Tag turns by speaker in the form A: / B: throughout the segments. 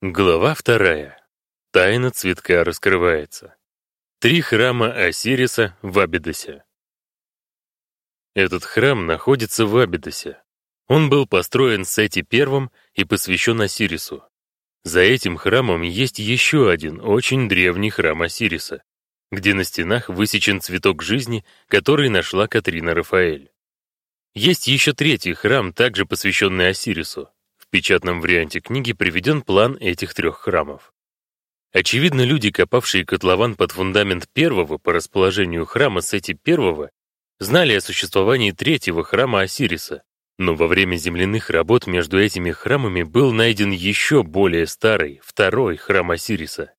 A: Глава вторая. Тайна цветка раскрывается. Три храма Осириса в Абидосе. Этот храм находится в Абидосе. Он был построен Сети I и посвящен Осирису. За этим храмом есть еще один очень древний храм Осириса, где на стенах высечен цветок жизни, который нашла Катрина Рафаэль. Есть еще третий храм, также посвященный Осирису, в печатном варианте книги приведен план этих трех храмов. Очевидно, люди, копавшие котлован под фундамент первого по расположению храма Сети первого, знали о существовании третьего храма Осириса, но во время земляных работ между этими храмами был найден еще более старый, второй храм Осириса.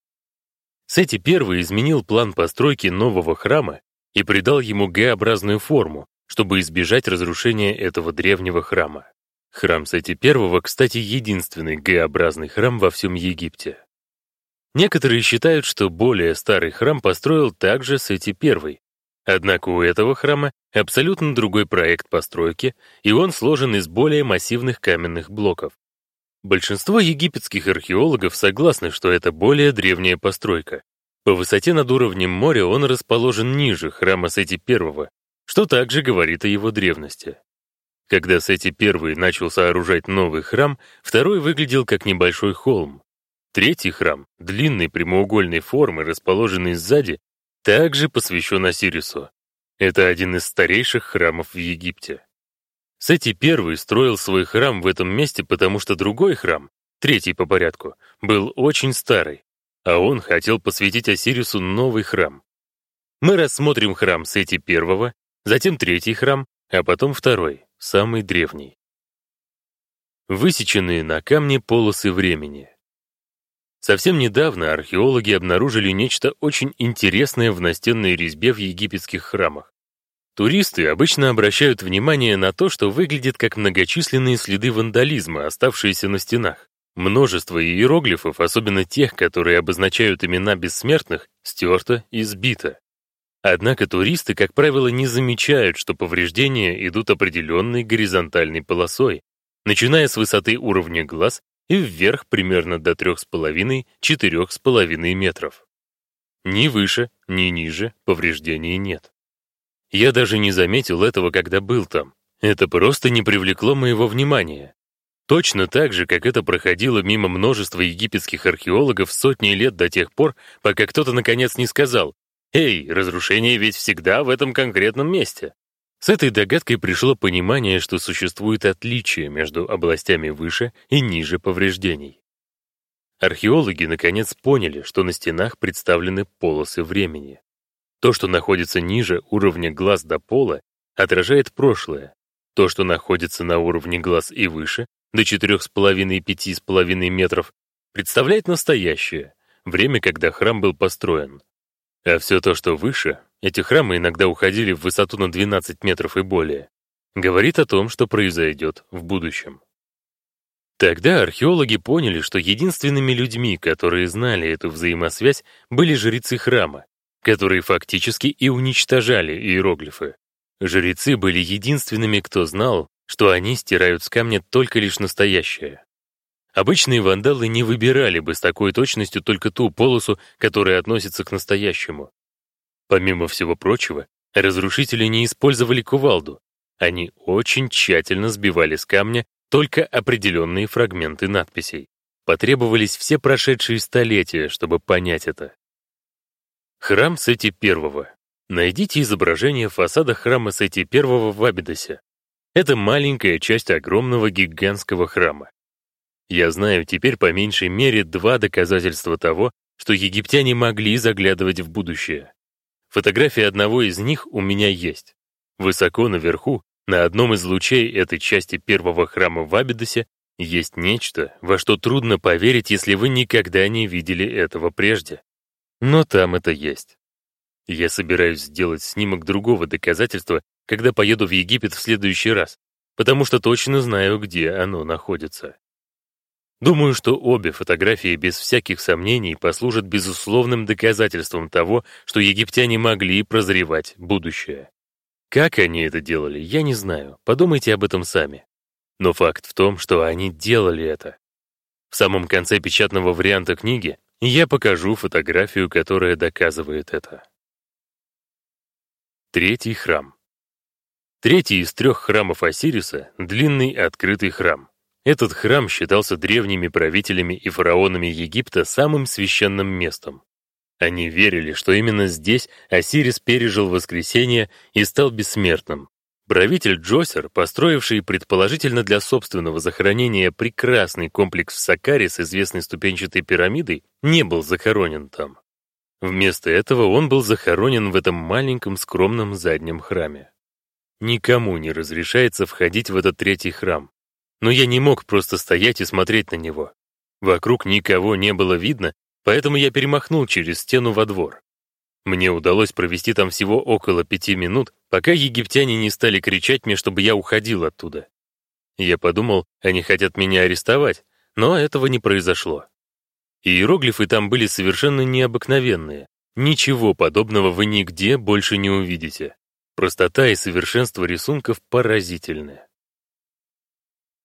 A: Сети первый изменил план постройки нового храма и придал ему Г-образную форму, чтобы избежать разрушения этого древнего храма. Храм Сети I, кстати, единственный Г-образный храм во всем Египте. Некоторые считают, что более старый храм построил также Сети I. Однако у этого храма абсолютно другой проект постройки, и он сложен из более массивных каменных блоков. Большинство египетских археологов согласны, что это более древняя постройка. По высоте над уровнем моря он расположен ниже храма Сети I, что также говорит о его древности. Когда Сети I начал сооружать новый храм, второй выглядел как небольшой холм. Третий храм, длинной прямоугольной формы, расположенный сзади, также посвящен Осирису. Это один из старейших храмов в Египте. Сети I строил свой храм в этом месте, потому что другой храм, третий по порядку, был очень старый, а он хотел посвятить Осирису новый храм. Мы рассмотрим храм Сети I, затем третий храм, а потом второй, самый древний. Высеченные на камне полосы времени. Совсем недавно археологи обнаружили нечто очень интересное в настенной резьбе в египетских храмах. Туристы обычно обращают внимание на то, что выглядит как многочисленные следы вандализма, оставшиеся на стенах. Множество иероглифов, особенно тех, которые обозначают имена бессмертных, стерто и сбито. Однако туристы, как правило, не замечают, что повреждения идут определенной горизонтальной полосой, начиная с высоты уровня глаз и вверх примерно до 3,5-4,5 метров. Ни выше, ни ниже повреждений нет. Я даже не заметил этого, когда был там. Это просто не привлекло моего внимания. Точно так же, как это проходило мимо множества египетских археологов сотни лет до тех пор, пока кто-то наконец не сказал Эй, разрушение ведь всегда в этом конкретном месте. С этой догадкой пришло понимание, что существует отличие между областями выше и ниже повреждений. Археологи наконец поняли, что на стенах представлены полосы времени. То, что находится ниже уровня глаз до пола, отражает прошлое. То, что находится на уровне глаз и выше, до 4,5-5,5 метров, представляет настоящее, время, когда храм был построен. А все то, что выше, эти храмы иногда уходили в высоту на 12 метров и более, говорит о том, что произойдет в будущем. Тогда археологи поняли, что единственными людьми, которые знали эту взаимосвязь, были жрецы храма, которые фактически и уничтожали иероглифы. Жрецы были единственными, кто знал, что они стирают с камня только лишь настоящее. Обычные вандалы не выбирали бы с такой точностью только ту полосу, которая относится к настоящему. Помимо всего прочего, разрушители не использовали кувалду. Они очень тщательно сбивали с камня только определенные фрагменты надписей. Потребовались все прошедшие столетия, чтобы понять это. Храм Сети I. Найдите изображение фасада храма Сети I в Абидосе. Это маленькая часть огромного гигантского храма. Я знаю теперь по меньшей мере два доказательства того, что египтяне могли заглядывать в будущее. Фотография одного из них у меня есть. Высоко наверху, на одном из лучей этой части первого храма в Абидосе, есть нечто, во что трудно поверить, если вы никогда не видели этого прежде. Но там это есть. Я собираюсь сделать снимок другого доказательства, когда поеду в Египет в следующий раз, потому что точно знаю, где оно находится. Думаю, что обе фотографии без всяких сомнений послужат безусловным доказательством того, что египтяне могли прозревать будущее. Как они это делали, я не знаю, подумайте об этом сами. Но факт в том, что они делали это. В самом конце печатного варианта книги я покажу фотографию, которая доказывает это. Третий храм. Третий из трех храмов Осириса — длинный открытый храм. Этот храм считался древними правителями и фараонами Египта самым священным местом. Они верили, что именно здесь Осирис пережил воскресение и стал бессмертным. Правитель Джосер, построивший предположительно для собственного захоронения прекрасный комплекс в Сакаре с известной ступенчатой пирамидой, не был захоронен там. Вместо этого он был захоронен в этом маленьком скромном заднем храме. Никому не разрешается входить в этот третий храм. Но я не мог просто стоять и смотреть на него. Вокруг никого не было видно, поэтому я перемахнул через стену во двор. Мне удалось провести там всего около пяти минут, пока египтяне не стали кричать мне, чтобы я уходил оттуда. Я подумал, они хотят меня арестовать, но этого не произошло. Иероглифы там были совершенно необыкновенные. Ничего подобного вы нигде больше не увидите. Простота и совершенство рисунков поразительны.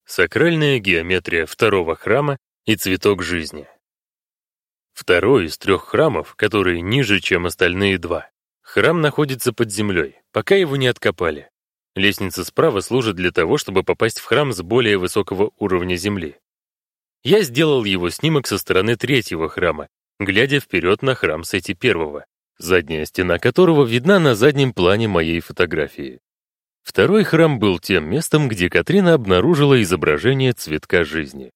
A: Сакральная геометрия второго храма и цветок жизни. Второй из трех храмов, который ниже, чем остальные два. Храм находится под землей, пока его не откопали. Лестница справа служит для того, чтобы попасть в храм с более высокого уровня земли. Я сделал его снимок со стороны третьего храма, глядя вперед на храм Сети первого, задняя стена которого видна на заднем плане моей фотографии. Второй храм был тем местом, где Катрина обнаружила изображение цветка жизни.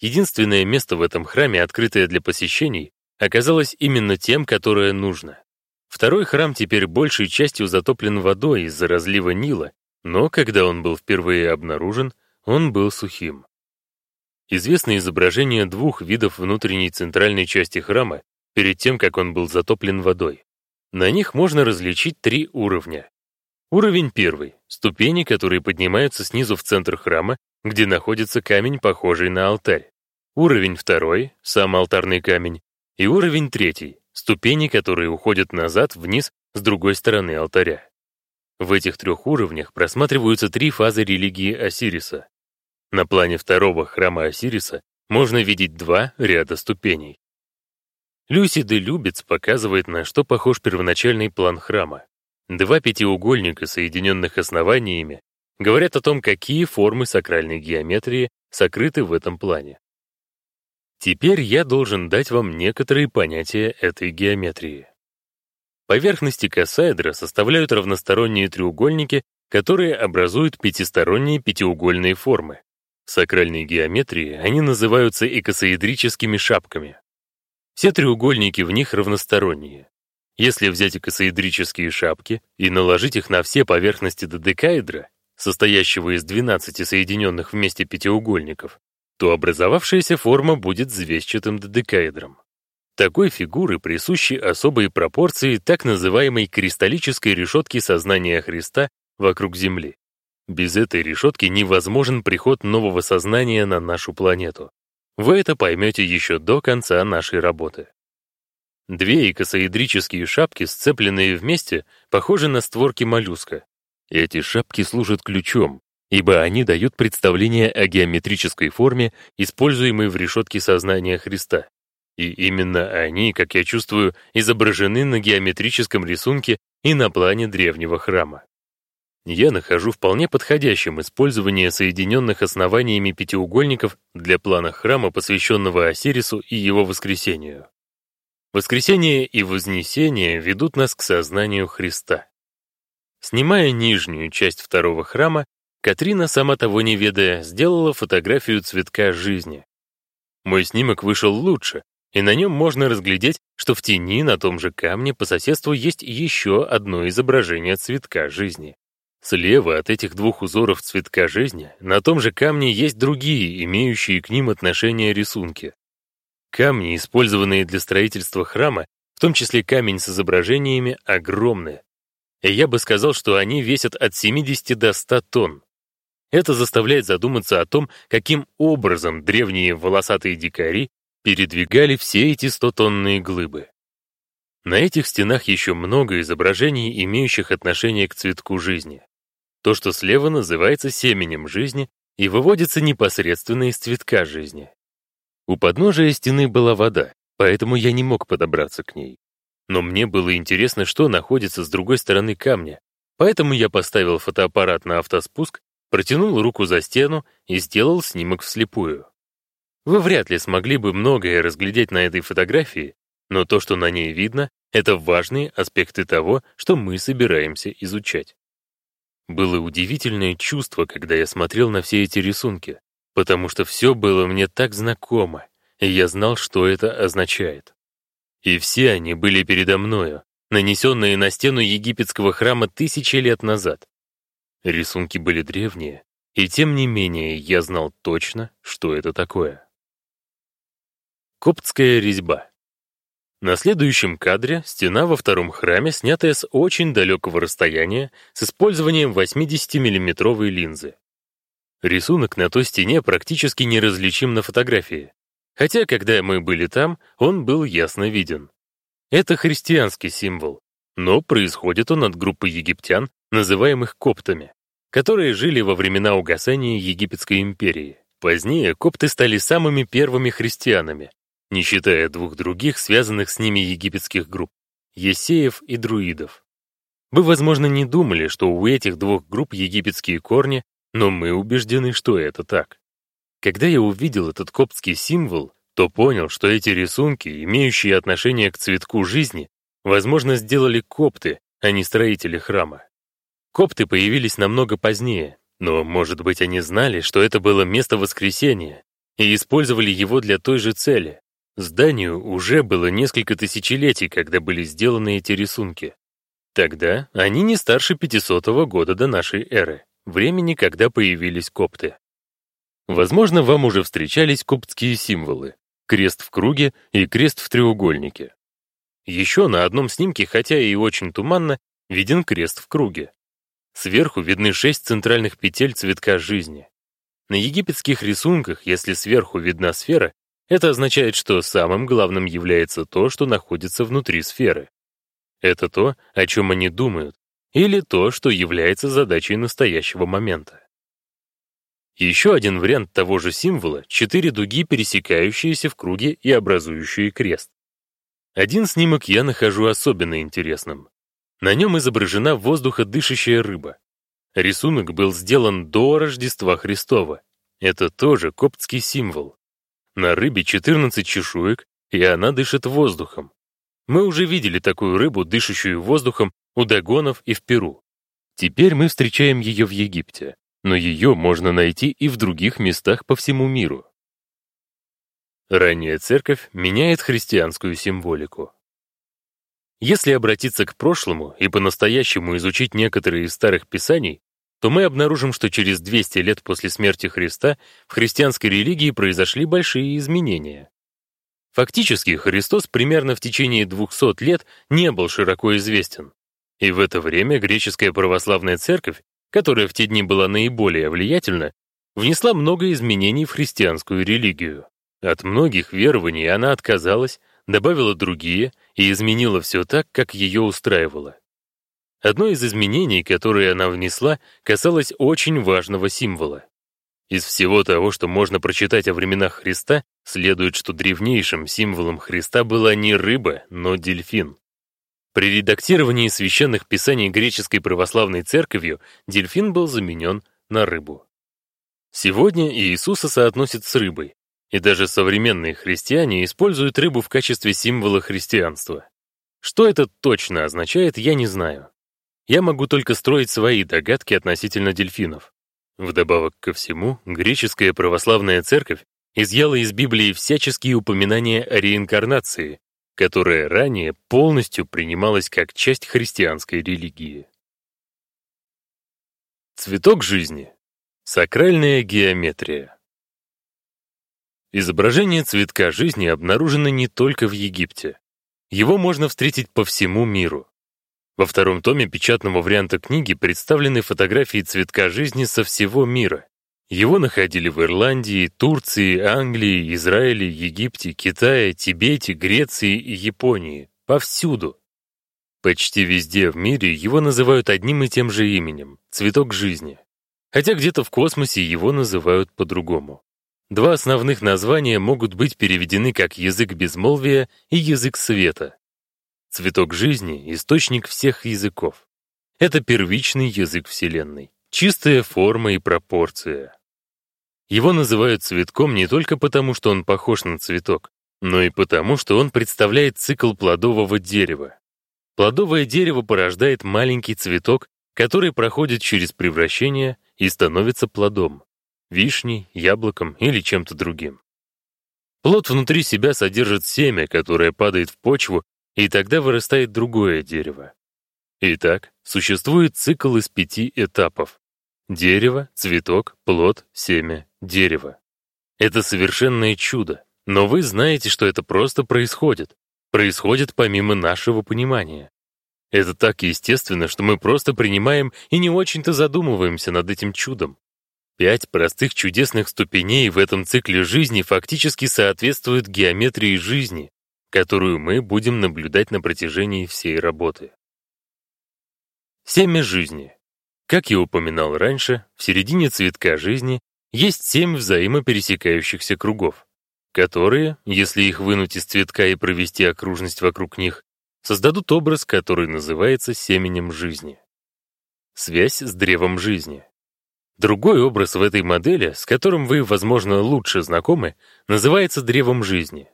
A: Единственное место в этом храме, открытое для посещений, оказалось именно тем, которое нужно. Второй храм теперь большей частью затоплен водой из-за разлива Нила, но когда он был впервые обнаружен, он был сухим. Известно изображение двух видов внутренней центральной части храма перед тем, как он был затоплен водой. На них можно различить три уровня. Уровень первый — ступени, которые поднимаются снизу в центр храма, где находится камень, похожий на алтарь. Уровень второй — сам алтарный камень. И уровень третий — ступени, которые уходят назад, вниз, с другой стороны алтаря. В этих трех уровнях просматриваются три фазы религии Осириса. На плане второго храма Осириса можно видеть два ряда ступеней. Люси де Любец показывает, на что похож первоначальный план храма. Два пятиугольника, соединенных основаниями, говорят о том, какие формы сакральной геометрии сокрыты в этом плане. Теперь я должен дать вам некоторые понятия этой геометрии. Поверхности косаэдра составляют равносторонние треугольники, которые образуют пятисторонние пятиугольные формы. В сакральной геометрии они называются икосоэдрическими шапками. Все треугольники в них равносторонние. Если взять икосоэдрические шапки и наложить их на все поверхности додекаэдра, состоящего из 12 соединенных вместе пятиугольников, то образовавшаяся форма будет звездчатым додекаэдром. Такой фигуры присущи особые пропорции так называемой кристаллической решетки сознания Христа вокруг Земли. Без этой решетки невозможен приход нового сознания на нашу планету. Вы это поймете еще до конца нашей работы. Две икосоэдрические шапки, сцепленные вместе, похожи на створки моллюска. Эти шапки служат ключом, ибо они дают представление о геометрической форме, используемой в решетке сознания Христа. И именно они, как я чувствую, изображены на геометрическом рисунке и на плане древнего храма. Я нахожу вполне подходящим использование соединенных основаниями пятиугольников для плана храма, посвященного Осирису и его воскресению. Воскресение и Вознесение ведут нас к сознанию Христа. Снимая нижнюю часть второго храма, Катрина, сама того не ведая, сделала фотографию цветка жизни. Мой снимок вышел лучше, и на нем можно разглядеть, что в тени на том же камне по соседству есть еще одно изображение цветка жизни. Слева от этих двух узоров цветка жизни на том же камне есть другие, имеющие к ним отношение рисунки. Камни, использованные для строительства храма, в том числе камень с изображениями, огромные. И я бы сказал, что они весят от 70 до 100 тонн. Это заставляет задуматься о том, каким образом древние волосатые дикари передвигали все эти 100-тонные глыбы. На этих стенах еще много изображений, имеющих отношение к цветку жизни. То, что слева называется семенем жизни и выводится непосредственно из цветка жизни. У подножия стены была вода, поэтому я не мог подобраться к ней. Но мне было интересно, что находится с другой стороны камня, поэтому я поставил фотоаппарат на автоспуск, протянул руку за стену и сделал снимок вслепую. Вы вряд ли смогли бы многое разглядеть на этой фотографии, но то, что на ней видно, это важные аспекты того, что мы собираемся изучать. Было удивительное чувство, когда я смотрел на все эти рисунки, потому что все было мне так знакомо, и я знал, что это означает. И все они были передо мною, нанесенные на стену египетского храма тысячи лет назад. Рисунки были древние, и тем не менее я знал точно, что это такое. Коптская резьба. На следующем кадре стена во втором храме, снятая с очень далекого расстояния с использованием 80-миллиметровой линзы. Рисунок на той стене практически неразличим на фотографии, хотя, когда мы были там, он был ясно виден. Это христианский символ, но происходит он от группы египтян, называемых коптами, которые жили во времена угасания Египетской империи. Позднее копты стали самыми первыми христианами, не считая двух других, связанных с ними египетских групп — есеев и друидов. Вы, возможно, не думали, что у этих двух групп египетские корни, но мы убеждены, что это так. Когда я увидел этот коптский символ, то понял, что эти рисунки, имеющие отношение к цветку жизни, возможно, сделали копты, а не строители храма. Копты появились намного позднее, но, может быть, они знали, что это было место воскресения, и использовали его для той же цели. Зданию уже было несколько тысячелетий, когда были сделаны эти рисунки. Тогда они не старше 500 года до нашей эры, времени, когда появились копты. Возможно, вам уже встречались коптские символы — крест в круге и крест в треугольнике. Еще на одном снимке, хотя и очень туманно, виден крест в круге. Сверху видны шесть центральных петель цветка жизни. На египетских рисунках, если сверху видна сфера, это означает, что самым главным является то, что находится внутри сферы. Это то, о чем они думают, или то, что является задачей настоящего момента. Еще один вариант того же символа — четыре дуги, пересекающиеся в круге и образующие крест. Один снимок я нахожу особенно интересным. На нем изображена воздуходышащая рыба. Рисунок был сделан до Рождества Христова. Это тоже коптский символ. На рыбе 14 чешуек, и она дышит воздухом. Мы уже видели такую рыбу, дышащую воздухом, у дагонов и в Перу. Теперь мы встречаем ее в Египте, но ее можно найти и в других местах по всему миру. Ранняя церковь меняет христианскую символику. Если обратиться к прошлому и по-настоящему изучить некоторые из старых писаний, то мы обнаружим, что через 200 лет после смерти Христа в христианской религии произошли большие изменения. Фактически, Христос примерно в течение 200 лет не был широко известен. И в это время греческая православная церковь, которая в те дни была наиболее влиятельна, внесла много изменений в христианскую религию. От многих верований она отказалась, добавила другие и изменила все так, как ее устраивало. Одно из изменений, которые она внесла, касалось очень важного символа. Из всего того, что можно прочитать о временах Христа, следует, что древнейшим символом Христа была не рыба, но дельфин. При редактировании священных писаний греческой православной церковью дельфин был заменен на рыбу. Сегодня Иисуса соотносят с рыбой, и даже современные христиане используют рыбу в качестве символа христианства. Что это точно означает, я не знаю я могу только строить свои догадки относительно дельфинов. Вдобавок ко всему, греческая православная церковь изъяла из Библии всяческие упоминания о реинкарнации, которая ранее полностью принималась как часть христианской религии. Цветок жизни. Сакральная геометрия. Изображение цветка жизни обнаружено не только в Египте. Его можно встретить по всему миру. Во втором томе печатного варианта книги представлены фотографии цветка жизни со всего мира. Его находили в Ирландии, Турции, Англии, Израиле, Египте, Китае, Тибете, Греции и Японии. Повсюду. Почти везде в мире его называют одним и тем же именем — цветок жизни. Хотя где-то в космосе его называют по-другому. Два основных названия могут быть переведены как язык безмолвия и язык света. Цветок жизни — источник всех языков. Это первичный язык Вселенной, чистая форма и пропорция. Его называют цветком не только потому, что он похож на цветок, но и потому, что он представляет цикл плодового дерева. Плодовое дерево порождает маленький цветок, который проходит через превращение и становится плодом — вишней, яблоком или чем-то другим. Плод внутри себя содержит семя, которое падает в почву, и тогда вырастает другое дерево. Итак, существует цикл из пяти этапов. Дерево, цветок, плод, семя, дерево. Это совершенное чудо, но вы знаете, что это просто происходит. Происходит помимо нашего понимания. Это так естественно, что мы просто принимаем и не очень-то задумываемся над этим чудом. Пять простых чудесных ступеней в этом цикле жизни фактически соответствуют геометрии жизни, которую мы будем наблюдать на протяжении всей работы. Семя жизни. Как я упоминал раньше, в середине цветка жизни есть семь взаимопересекающихся кругов, которые, если их вынуть из цветка и провести окружность вокруг них, создадут образ, который называется семенем жизни. Связь с древом жизни. Другой образ в этой модели, с которым вы, возможно, лучше знакомы, называется древом жизни.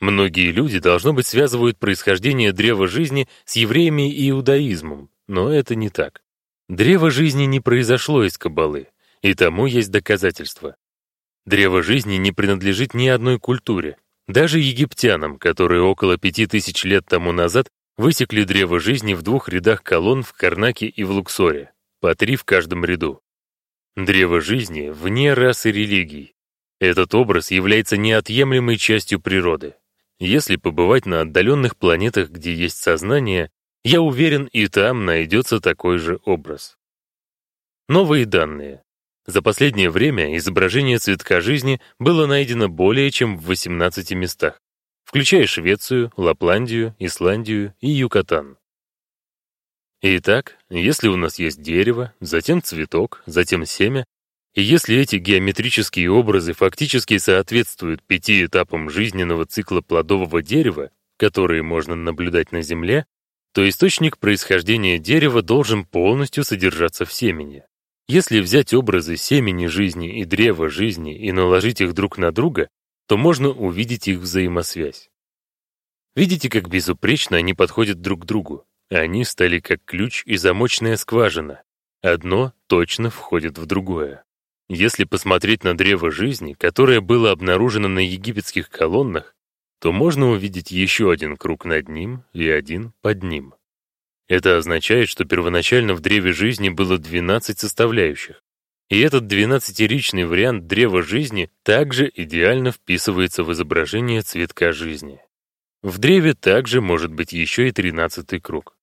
A: Многие люди, должно быть, связывают происхождение древа жизни с евреями и иудаизмом, но это не так. Древо жизни не произошло из кабалы, и тому есть доказательства. Древо жизни не принадлежит ни одной культуре. Даже египтянам, которые около пяти тысяч лет тому назад высекли древо жизни в двух рядах колонн в Карнаке и в Луксоре, по три в каждом ряду. Древо жизни вне расы религий. Этот образ является неотъемлемой частью природы. Если побывать на отдаленных планетах, где есть сознание, я уверен, и там найдется такой же образ. Новые данные. За последнее время изображение цветка жизни было найдено более чем в 18 местах, включая Швецию, Лапландию, Исландию и Юкатан. Итак, если у нас есть дерево, затем цветок, затем семя, и если эти геометрические образы фактически соответствуют пяти этапам жизненного цикла плодового дерева, которые можно наблюдать на Земле, то источник происхождения дерева должен полностью содержаться в семени. Если взять образы семени жизни и древа жизни и наложить их друг на друга, то можно увидеть их взаимосвязь. Видите, как безупречно они подходят друг к другу? Они стали как ключ и замочная скважина. Одно точно входит в другое. Если посмотреть на древо жизни, которое было обнаружено на египетских колоннах, то можно увидеть еще один круг над ним и один под ним. Это означает, что первоначально в древе жизни было 12 составляющих. И этот двенадцатеричный вариант древа жизни также идеально вписывается в изображение цветка жизни. В древе также может быть еще и тринадцатый круг.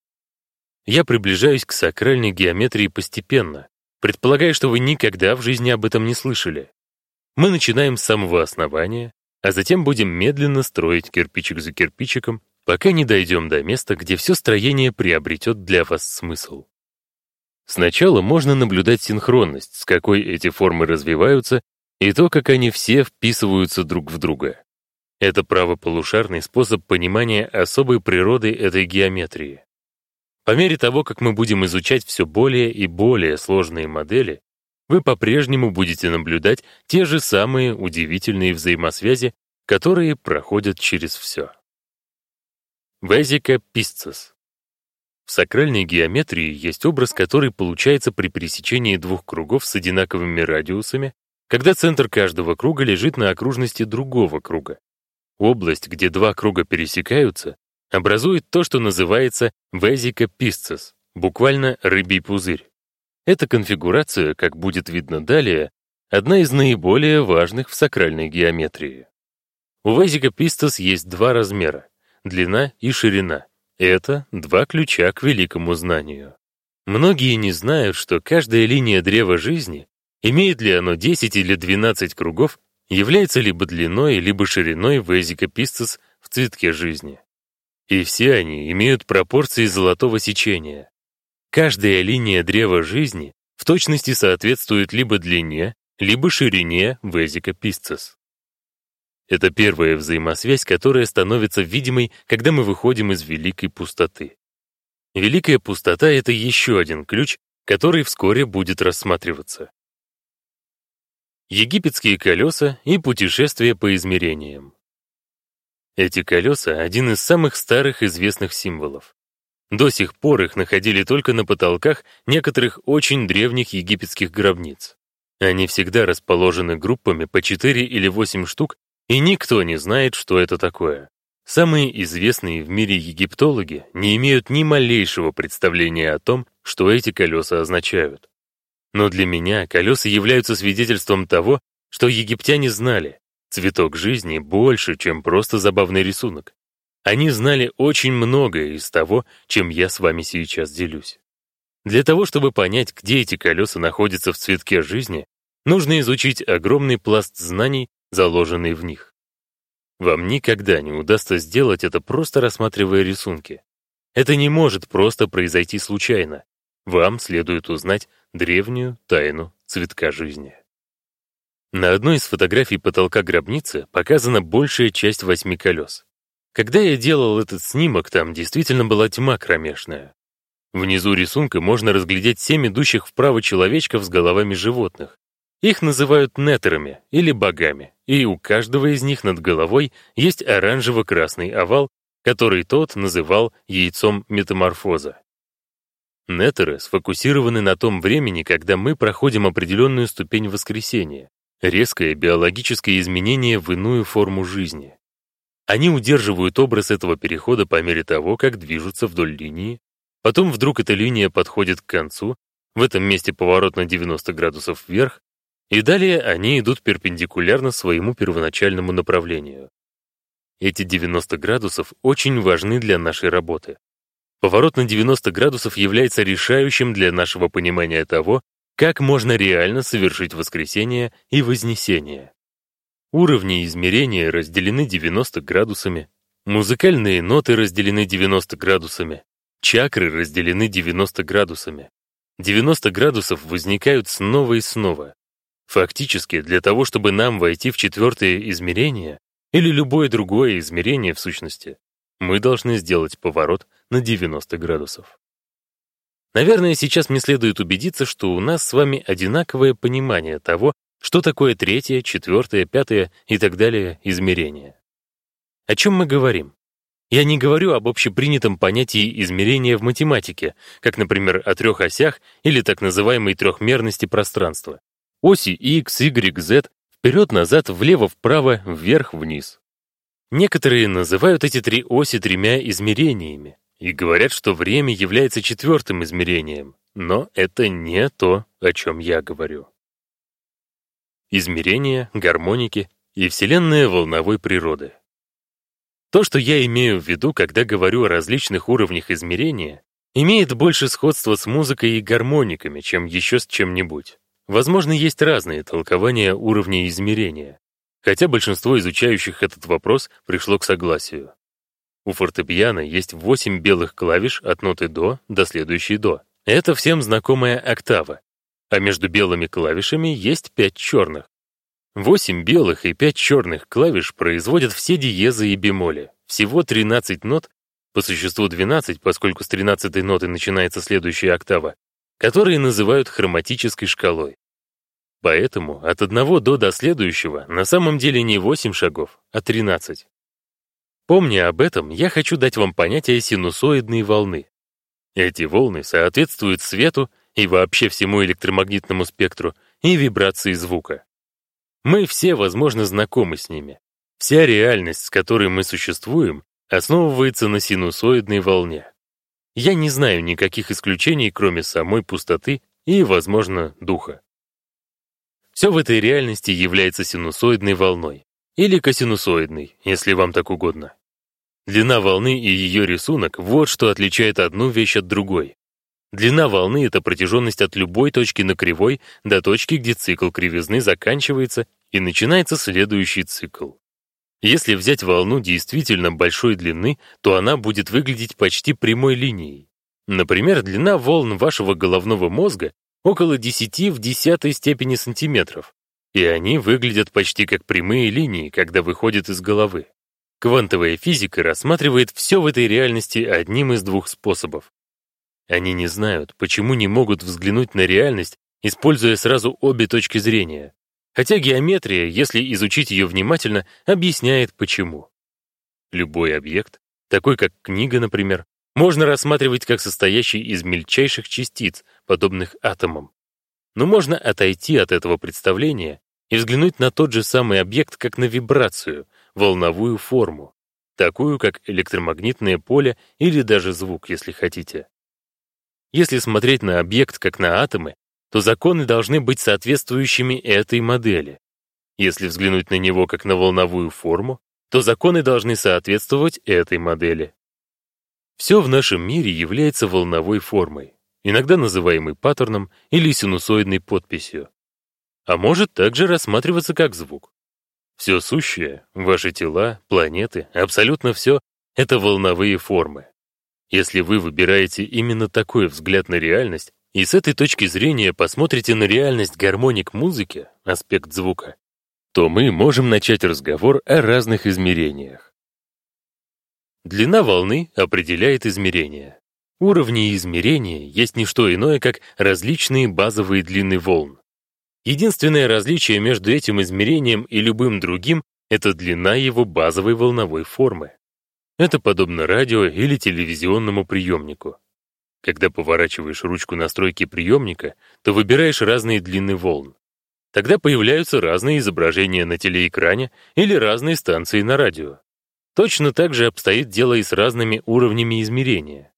A: Я приближаюсь к сакральной геометрии постепенно, предполагая, что вы никогда в жизни об этом не слышали. Мы начинаем с самого основания, а затем будем медленно строить кирпичик за кирпичиком, пока не дойдем до места, где все строение приобретет для вас смысл. Сначала можно наблюдать синхронность, с какой эти формы развиваются, и то, как они все вписываются друг в друга. Это правополушарный способ понимания особой природы этой геометрии. По мере того, как мы будем изучать все более и более сложные модели, вы по-прежнему будете наблюдать те же самые удивительные взаимосвязи, которые проходят через все. Везика Писцес В сакральной геометрии есть образ, который получается при пересечении двух кругов с одинаковыми радиусами, когда центр каждого круга лежит на окружности другого круга. Область, где два круга пересекаются, образует то, что называется Везика Писцес, буквально «рыбий пузырь». Эта конфигурация, как будет видно далее, одна из наиболее важных в сакральной геометрии. У Везика Пистос есть два размера — длина и ширина. Это два ключа к великому знанию. Многие не знают, что каждая линия древа жизни, имеет ли оно 10 или 12 кругов, является либо длиной, либо шириной Везика Пистос в цветке жизни. И все они имеют пропорции золотого сечения. Каждая линия древа жизни в точности соответствует либо длине, либо ширине Везика Piscis. Это первая взаимосвязь, которая становится видимой, когда мы выходим из великой пустоты. Великая пустота — это еще один ключ, который вскоре будет рассматриваться. Египетские колеса и путешествия по измерениям. Эти колеса — один из самых старых известных символов. До сих пор их находили только на потолках некоторых очень древних египетских гробниц. Они всегда расположены группами по 4 или 8 штук, и никто не знает, что это такое. Самые известные в мире египтологи не имеют ни малейшего представления о том, что эти колеса означают. Но для меня колеса являются свидетельством того, что египтяне знали, цветок жизни больше, чем просто забавный рисунок. Они знали очень многое из того, чем я с вами сейчас делюсь. Для того, чтобы понять, где эти колеса находятся в цветке жизни, нужно изучить огромный пласт знаний, заложенный в них. Вам никогда не удастся сделать это, просто рассматривая рисунки. Это не может просто произойти случайно. Вам следует узнать древнюю тайну цветка жизни. На одной из фотографий потолка гробницы показана большая часть восьми колес. Когда я делал этот снимок, там действительно была тьма кромешная. Внизу рисунка можно разглядеть семь идущих вправо человечков с головами животных. Их называют нетерами или богами, и у каждого из них над головой есть оранжево-красный овал, который тот называл яйцом метаморфоза. Нетеры сфокусированы на том времени, когда мы проходим определенную ступень воскресения, резкое биологическое изменение в иную форму жизни. Они удерживают образ этого перехода по мере того, как движутся вдоль линии. Потом вдруг эта линия подходит к концу, в этом месте поворот на 90 градусов вверх, и далее они идут перпендикулярно своему первоначальному направлению. Эти 90 градусов очень важны для нашей работы. Поворот на 90 градусов является решающим для нашего понимания того, как можно реально совершить воскресение и вознесение. Уровни измерения разделены 90 градусами, музыкальные ноты разделены 90 градусами, чакры разделены 90 градусами. 90 градусов возникают снова и снова. Фактически, для того, чтобы нам войти в четвертое измерение, или любое другое измерение в сущности, мы должны сделать поворот на 90 градусов. Наверное, сейчас мне следует убедиться, что у нас с вами одинаковое понимание того, что такое третье, четвертое, пятое и так далее измерение? О чем мы говорим? Я не говорю об общепринятом понятии измерения в математике, как, например, о трех осях или так называемой трехмерности пространства. Оси x, y, z, вперед-назад, влево-вправо, вверх-вниз. Некоторые называют эти три оси тремя измерениями и говорят, что время является четвертым измерением, но это не то, о чем я говорю измерения, гармоники и Вселенная волновой природы. То, что я имею в виду, когда говорю о различных уровнях измерения, имеет больше сходства с музыкой и гармониками, чем еще с чем-нибудь. Возможно, есть разные толкования уровней измерения, хотя большинство изучающих этот вопрос пришло к согласию. У фортепиано есть восемь белых клавиш от ноты до до следующей до. Это всем знакомая октава, а между белыми клавишами есть пять черных. Восемь белых и пять черных клавиш производят все диезы и бемоли. Всего 13 нот, по существу 12, поскольку с 13 ноты начинается следующая октава, которые называют хроматической шкалой. Поэтому от одного до до следующего на самом деле не 8 шагов, а 13. Помня об этом, я хочу дать вам понятие синусоидной волны. Эти волны соответствуют свету и вообще всему электромагнитному спектру, и вибрации звука. Мы все, возможно, знакомы с ними. Вся реальность, с которой мы существуем, основывается на синусоидной волне. Я не знаю никаких исключений, кроме самой пустоты и, возможно, духа. Все в этой реальности является синусоидной волной, или косинусоидной, если вам так угодно. Длина волны и ее рисунок — вот что отличает одну вещь от другой. Длина волны — это протяженность от любой точки на кривой до точки, где цикл кривизны заканчивается и начинается следующий цикл. Если взять волну действительно большой длины, то она будет выглядеть почти прямой линией. Например, длина волн вашего головного мозга около 10 в десятой степени сантиметров, И они выглядят почти как прямые линии, когда выходят из головы. Квантовая физика рассматривает все в этой реальности одним из двух способов. Они не знают, почему не могут взглянуть на реальность, используя сразу обе точки зрения. Хотя геометрия, если изучить ее внимательно, объясняет почему. Любой объект, такой как книга, например, можно рассматривать как состоящий из мельчайших частиц, подобных атомам. Но можно отойти от этого представления и взглянуть на тот же самый объект как на вибрацию, волновую форму, такую как электромагнитное поле или даже звук, если хотите. Если смотреть на объект как на атомы, то законы должны быть соответствующими этой модели. Если взглянуть на него как на волновую форму, то законы должны соответствовать этой модели. Все в нашем мире является волновой формой, иногда называемой паттерном или синусоидной подписью. А может также рассматриваться как звук. Все сущее, ваши тела, планеты, абсолютно все — это волновые формы. Если вы выбираете именно такой взгляд на реальность и с этой точки зрения посмотрите на реальность гармоник музыки, аспект звука, то мы можем начать разговор о разных измерениях. Длина волны определяет измерения. Уровни измерения есть не что иное, как различные базовые длины волн. Единственное различие между этим измерением и любым другим — это длина его базовой волновой формы. Это подобно радио или телевизионному приемнику. Когда поворачиваешь ручку настройки приемника, то выбираешь разные длины волн. Тогда появляются разные изображения на телеэкране или разные станции на радио. Точно так же обстоит дело и с разными уровнями измерения.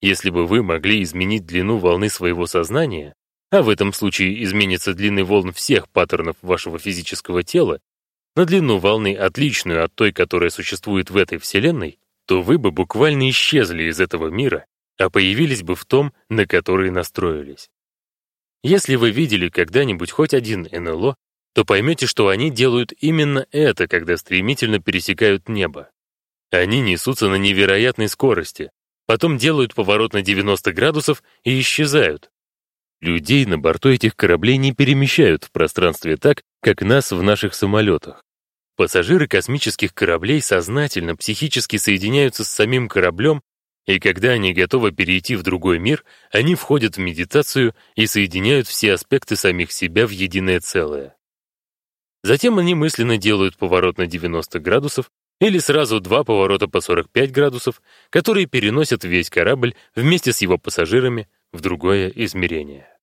A: Если бы вы могли изменить длину волны своего сознания, а в этом случае изменится длины волн всех паттернов вашего физического тела, на длину волны, отличную от той, которая существует в этой Вселенной, то вы бы буквально исчезли из этого мира, а появились бы в том, на который настроились. Если вы видели когда-нибудь хоть один НЛО, то поймете, что они делают именно это, когда стремительно пересекают небо. Они несутся на невероятной скорости, потом делают поворот на 90 градусов и исчезают. Людей на борту этих кораблей не перемещают в пространстве так, как нас в наших самолетах. Пассажиры космических кораблей сознательно психически соединяются с самим кораблем, и когда они готовы перейти в другой мир, они входят в медитацию и соединяют все аспекты самих себя в единое целое. Затем они мысленно делают поворот на 90 градусов или сразу два поворота по 45 градусов, которые переносят весь корабль вместе с его пассажирами в другое измерение.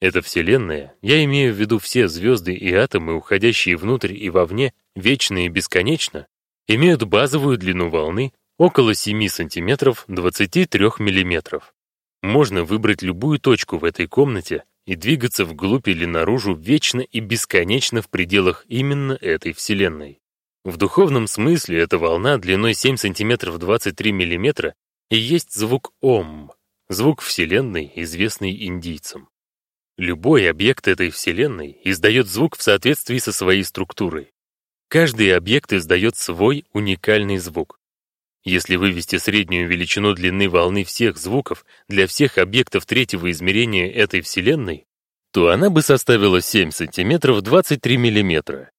A: Эта Вселенная, я имею в виду все звезды и атомы, уходящие внутрь и вовне, вечно и бесконечно, имеют базовую длину волны около 7 сантиметров 23 миллиметров. Можно выбрать любую точку в этой комнате и двигаться вглубь или наружу вечно и бесконечно в пределах именно этой Вселенной. В духовном смысле эта волна длиной 7 сантиметров 23 миллиметра и есть звук Ом, звук Вселенной, известный индийцам. Любой объект этой Вселенной издает звук в соответствии со своей структурой. Каждый объект издает свой уникальный звук. Если вывести среднюю величину длины волны всех звуков для всех объектов третьего измерения этой Вселенной, то она бы составила 7 сантиметров 23 миллиметра.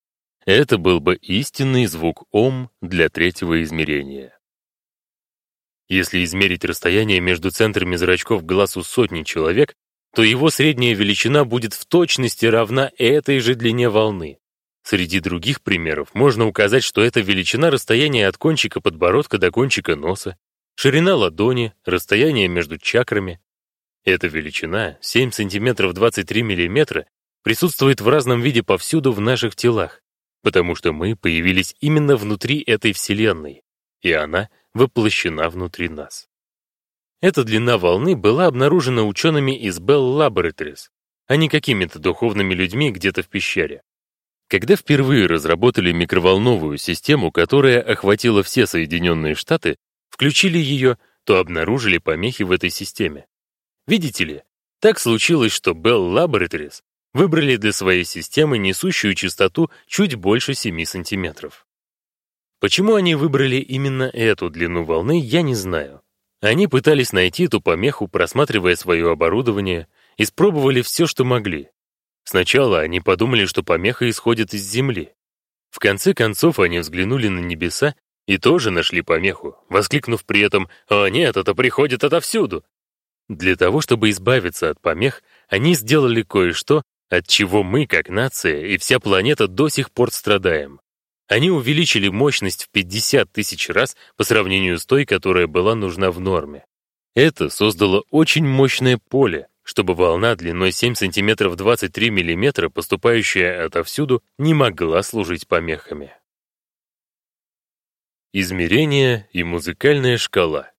A: Это был бы истинный звук Ом для третьего измерения. Если измерить расстояние между центрами зрачков глаз у сотни человек, то его средняя величина будет в точности равна этой же длине волны. Среди других примеров можно указать, что это величина расстояния от кончика подбородка до кончика носа, ширина ладони, расстояние между чакрами. Эта величина, 7 см 23 мм, присутствует в разном виде повсюду в наших телах, потому что мы появились именно внутри этой Вселенной, и она воплощена внутри нас. Эта длина волны была обнаружена учеными из Bell Laboratories, а не какими-то духовными людьми где-то в пещере. Когда впервые разработали микроволновую систему, которая охватила все Соединенные Штаты, включили ее, то обнаружили помехи в этой системе. Видите ли, так случилось, что Bell Laboratories выбрали для своей системы несущую частоту чуть больше 7 сантиметров. Почему они выбрали именно эту длину волны, я не знаю. Они пытались найти эту помеху, просматривая свое оборудование, испробовали все, что могли. Сначала они подумали, что помеха исходит из Земли. В конце концов они взглянули на небеса и тоже нашли помеху, воскликнув при этом «О нет, это приходит отовсюду!». Для того, чтобы избавиться от помех, они сделали кое-что, от чего мы, как нация, и вся планета до сих пор страдаем. Они увеличили мощность в 50 тысяч раз по сравнению с той, которая была нужна в норме. Это создало очень мощное поле, чтобы волна длиной 7 см 23 мм, поступающая отовсюду, не могла служить помехами. Измерение и музыкальная шкала.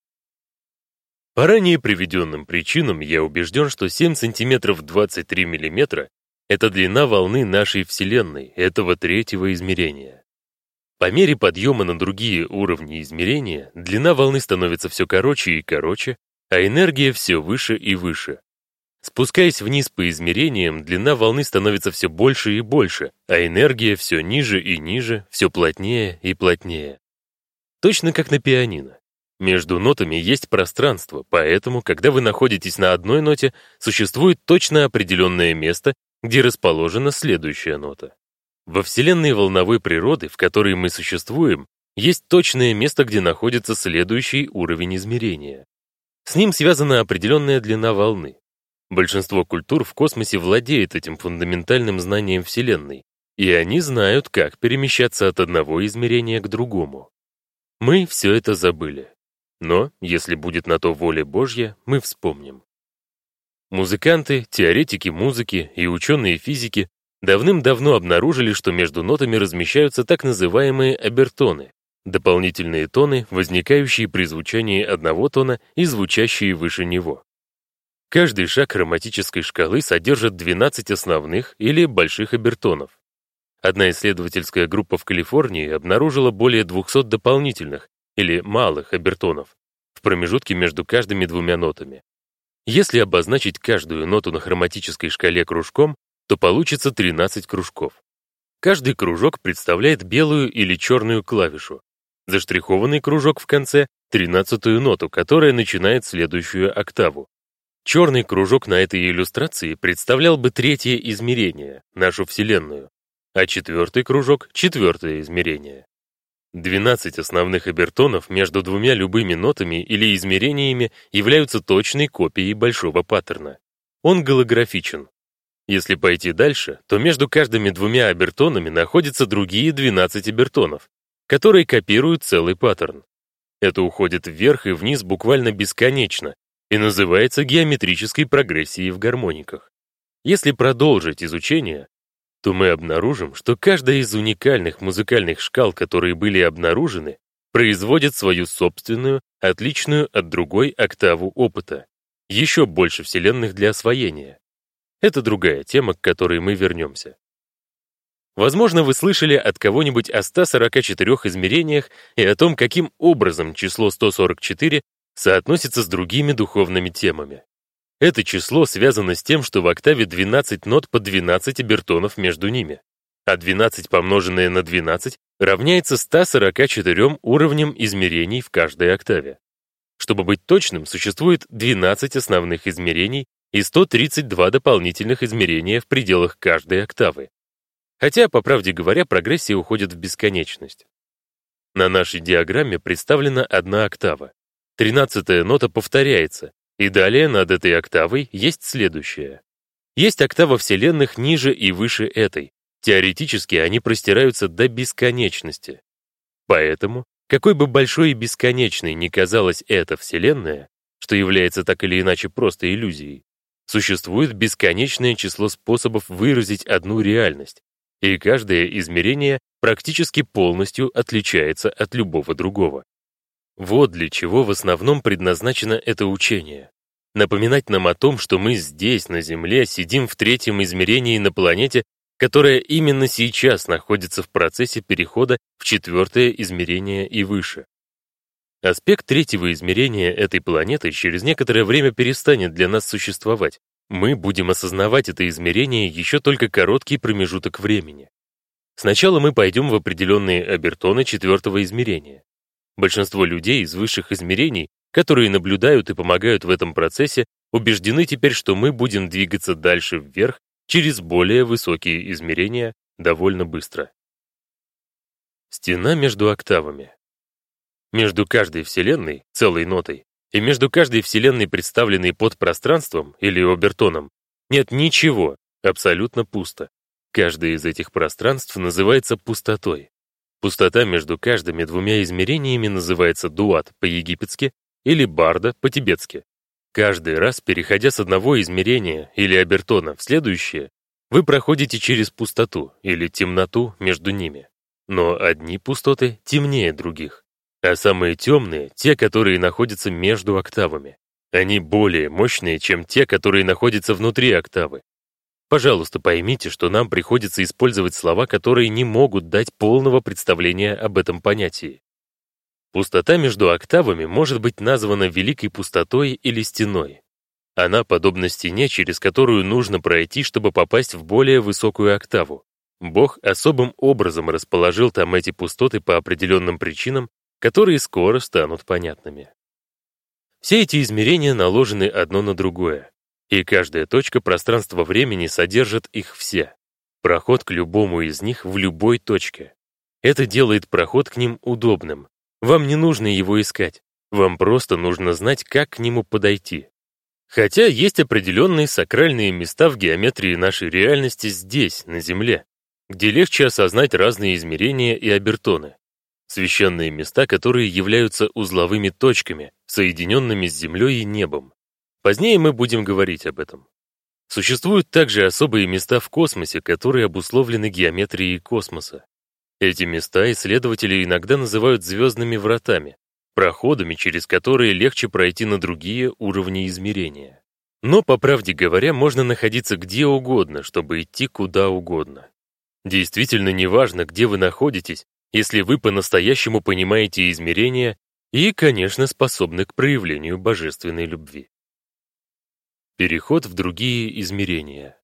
A: По ранее приведенным причинам я убежден, что 7 см 23 мм — это длина волны нашей Вселенной, этого третьего измерения. По мере подъема на другие уровни измерения, длина волны становится все короче и короче, а энергия все выше и выше. Спускаясь вниз по измерениям, длина волны становится все больше и больше, а энергия все ниже и ниже, все плотнее и плотнее. Точно как на пианино. Между нотами есть пространство, поэтому, когда вы находитесь на одной ноте, существует точно определенное место, где расположена следующая нота. Во Вселенной волновой природы, в которой мы существуем, есть точное место, где находится следующий уровень измерения. С ним связана определенная длина волны. Большинство культур в космосе владеет этим фундаментальным знанием Вселенной, и они знают, как перемещаться от одного измерения к другому. Мы все это забыли. Но, если будет на то воля Божья, мы вспомним. Музыканты, теоретики музыки и ученые физики давным-давно обнаружили, что между нотами размещаются так называемые обертоны, дополнительные тоны, возникающие при звучании одного тона и звучащие выше него. Каждый шаг хроматической шкалы содержит 12 основных или больших обертонов. Одна исследовательская группа в Калифорнии обнаружила более 200 дополнительных или малых обертонов в промежутке между каждыми двумя нотами. Если обозначить каждую ноту на хроматической шкале кружком, то получится 13 кружков. Каждый кружок представляет белую или черную клавишу. Заштрихованный кружок в конце — тринадцатую ноту, которая начинает следующую октаву. Черный кружок на этой иллюстрации представлял бы третье измерение, нашу Вселенную, а четвертый кружок — четвертое измерение. 12 основных обертонов между двумя любыми нотами или измерениями являются точной копией большого паттерна. Он голографичен, если пойти дальше, то между каждыми двумя обертонами находятся другие 12 обертонов, которые копируют целый паттерн. Это уходит вверх и вниз буквально бесконечно и называется геометрической прогрессией в гармониках. Если продолжить изучение, то мы обнаружим, что каждая из уникальных музыкальных шкал, которые были обнаружены, производит свою собственную, отличную от другой октаву опыта, еще больше вселенных для освоения. Это другая тема, к которой мы вернемся. Возможно, вы слышали от кого-нибудь о 144 измерениях и о том, каким образом число 144 соотносится с другими духовными темами. Это число связано с тем, что в октаве 12 нот по 12 обертонов между ними, а 12 помноженное на 12 равняется 144 уровням измерений в каждой октаве. Чтобы быть точным, существует 12 основных измерений и 132 дополнительных измерения в пределах каждой октавы. Хотя, по правде говоря, прогрессия уходит в бесконечность. На нашей диаграмме представлена одна октава. Тринадцатая нота повторяется, и далее над этой октавой есть следующая. Есть октава вселенных ниже и выше этой. Теоретически они простираются до бесконечности. Поэтому, какой бы большой и бесконечной ни казалась эта вселенная, что является так или иначе просто иллюзией, Существует бесконечное число способов выразить одну реальность, и каждое измерение практически полностью отличается от любого другого. Вот для чего в основном предназначено это учение. Напоминать нам о том, что мы здесь, на Земле, сидим в третьем измерении на планете, которая именно сейчас находится в процессе перехода в четвертое измерение и выше. Аспект третьего измерения этой планеты через некоторое время перестанет для нас существовать. Мы будем осознавать это измерение еще только короткий промежуток времени. Сначала мы пойдем в определенные обертоны четвертого измерения. Большинство людей из высших измерений, которые наблюдают и помогают в этом процессе, убеждены теперь, что мы будем двигаться дальше вверх через более высокие измерения довольно быстро. Стена между октавами. Между каждой вселенной, целой нотой, и между каждой вселенной, представленной под пространством или обертоном, нет ничего, абсолютно пусто. Каждое из этих пространств называется пустотой. Пустота между каждыми двумя измерениями называется дуат по-египетски или барда по-тибетски. Каждый раз, переходя с одного измерения или обертона в следующее, вы проходите через пустоту или темноту между ними. Но одни пустоты темнее других, а самые темные — те, которые находятся между октавами. Они более мощные, чем те, которые находятся внутри октавы. Пожалуйста, поймите, что нам приходится использовать слова, которые не могут дать полного представления об этом понятии. Пустота между октавами может быть названа великой пустотой или стеной. Она подобна стене, через которую нужно пройти, чтобы попасть в более высокую октаву. Бог особым образом расположил там эти пустоты по определенным причинам, которые скоро станут понятными. Все эти измерения наложены одно на другое, и каждая точка пространства-времени содержит их все. Проход к любому из них в любой точке. Это делает проход к ним удобным. Вам не нужно его искать. Вам просто нужно знать, как к нему подойти. Хотя есть определенные сакральные места в геометрии нашей реальности здесь, на Земле, где легче осознать разные измерения и обертоны. Священные места, которые являются узловыми точками, соединенными с Землей и небом. Позднее мы будем говорить об этом. Существуют также особые места в космосе, которые обусловлены геометрией космоса. Эти места исследователи иногда называют звездными вратами, проходами, через которые легче пройти на другие уровни измерения. Но, по правде говоря, можно находиться где угодно, чтобы идти куда угодно. Действительно неважно, где вы находитесь, если вы по-настоящему понимаете измерения и, конечно, способны к проявлению божественной любви. Переход в другие измерения.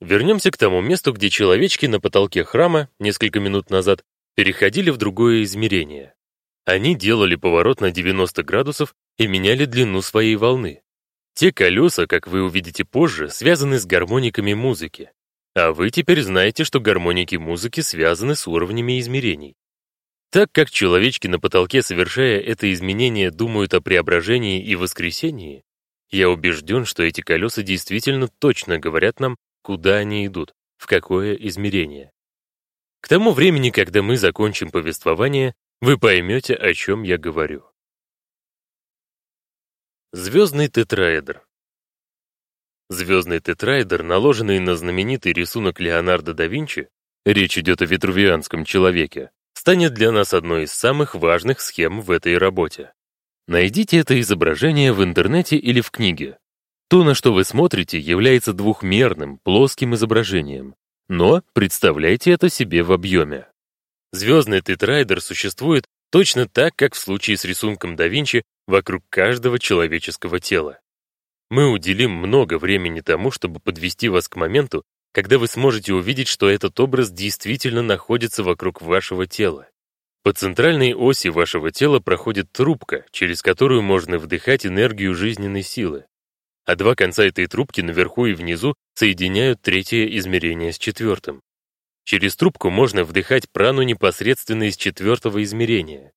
A: Вернемся к тому месту, где человечки на потолке храма несколько минут назад переходили в другое измерение. Они делали поворот на 90 градусов и меняли длину своей волны. Те колеса, как вы увидите позже, связаны с гармониками музыки. А вы теперь знаете, что гармоники музыки связаны с уровнями измерений. Так как человечки на потолке, совершая это изменение, думают о преображении и воскресении, я убежден, что эти колеса действительно точно говорят нам, куда они идут, в какое измерение. К тому времени, когда мы закончим повествование, вы поймете, о чем я говорю. Звездный тетраэдр. Звездный тетраэдр, наложенный на знаменитый рисунок Леонардо да Винчи, речь идет о витрувианском человеке, станет для нас одной из самых важных схем в этой работе. Найдите это изображение в интернете или в книге. То, на что вы смотрите, является двухмерным, плоским изображением. Но представляйте это себе в объеме. Звездный тетрайдер существует точно так, как в случае с рисунком да Винчи вокруг каждого человеческого тела. Мы уделим много времени тому, чтобы подвести вас к моменту, когда вы сможете увидеть, что этот образ действительно находится вокруг вашего тела. По центральной оси вашего тела проходит трубка, через которую можно вдыхать энергию жизненной силы. А два конца этой трубки наверху и внизу соединяют третье измерение с четвертым. Через трубку можно вдыхать прану непосредственно из четвертого измерения.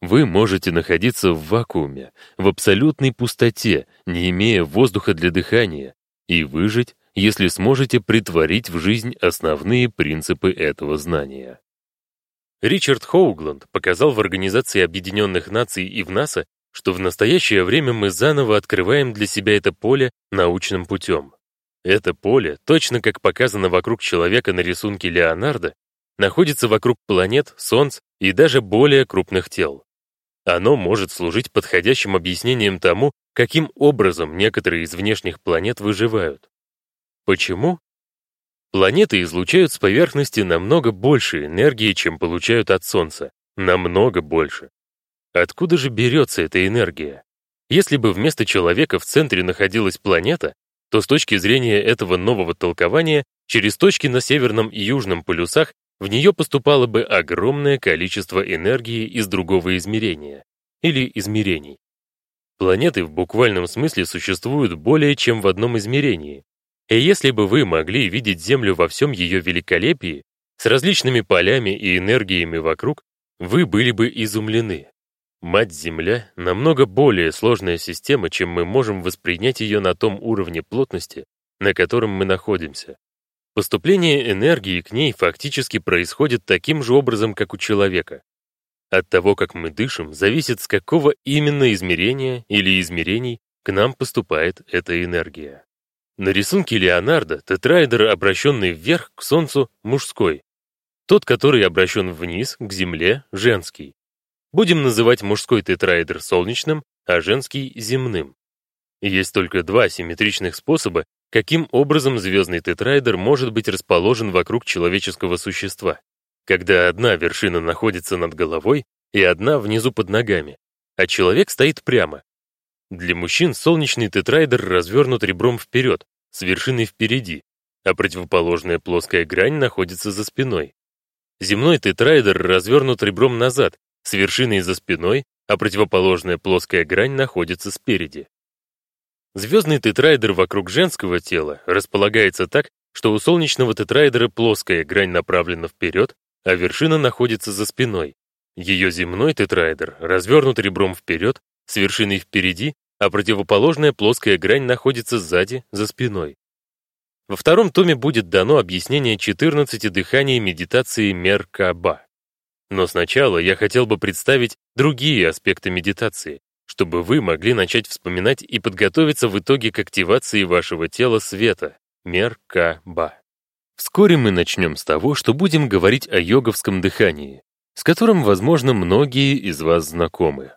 A: Вы можете находиться в вакууме, в абсолютной пустоте, не имея воздуха для дыхания, и выжить, если сможете притворить в жизнь основные принципы этого знания. Ричард Хоугланд показал в Организации Объединенных Наций и в НАСА, что в настоящее время мы заново открываем для себя это поле научным путем. Это поле, точно как показано вокруг человека на рисунке Леонардо, находится вокруг планет, Солнц и даже более крупных тел. Оно может служить подходящим объяснением тому, каким образом некоторые из внешних планет выживают. Почему? Планеты излучают с поверхности намного больше энергии, чем получают от Солнца. Намного больше. Откуда же берется эта энергия? Если бы вместо человека в центре находилась планета, то с точки зрения этого нового толкования, через точки на северном и южном полюсах в нее поступало бы огромное количество энергии из другого измерения или измерений. Планеты в буквальном смысле существуют более чем в одном измерении, И если бы вы могли видеть Землю во всем ее великолепии, с различными полями и энергиями вокруг, вы были бы изумлены. Мать-Земля намного более сложная система, чем мы можем воспринять ее на том уровне плотности, на котором мы находимся. Поступление энергии к ней фактически происходит таким же образом, как у человека. От того, как мы дышим, зависит, с какого именно измерения или измерений к нам поступает эта энергия. На рисунке Леонардо тетраэдр, обращенный вверх к Солнцу, мужской. Тот, который обращен вниз, к Земле, женский. Будем называть мужской тетраэдр солнечным, а женский — земным. Есть только два симметричных способа, каким образом звездный тетраэдр может быть расположен вокруг человеческого существа, когда одна вершина находится над головой и одна внизу под ногами, а человек стоит прямо. Для мужчин солнечный тетраэдр развернут ребром вперед, с вершиной впереди, а противоположная плоская грань находится за спиной. Земной тетраэдр развернут ребром назад, с вершиной за спиной, а противоположная плоская грань находится спереди. Звездный тетраэдр вокруг женского тела располагается так, что у солнечного тетраэдра плоская грань направлена вперед, а вершина находится за спиной. Ее земной тетраэдр развернут ребром вперед, с вершиной впереди, а противоположная плоская грань находится сзади, за спиной. Во втором томе будет дано объяснение 14 дыханий медитации Меркаба. Но сначала я хотел бы представить другие аспекты медитации, чтобы вы могли начать вспоминать и подготовиться в итоге к активации вашего тела света, Меркаба. Вскоре мы начнем с того, что будем говорить о йоговском дыхании, с которым, возможно, многие из вас знакомы.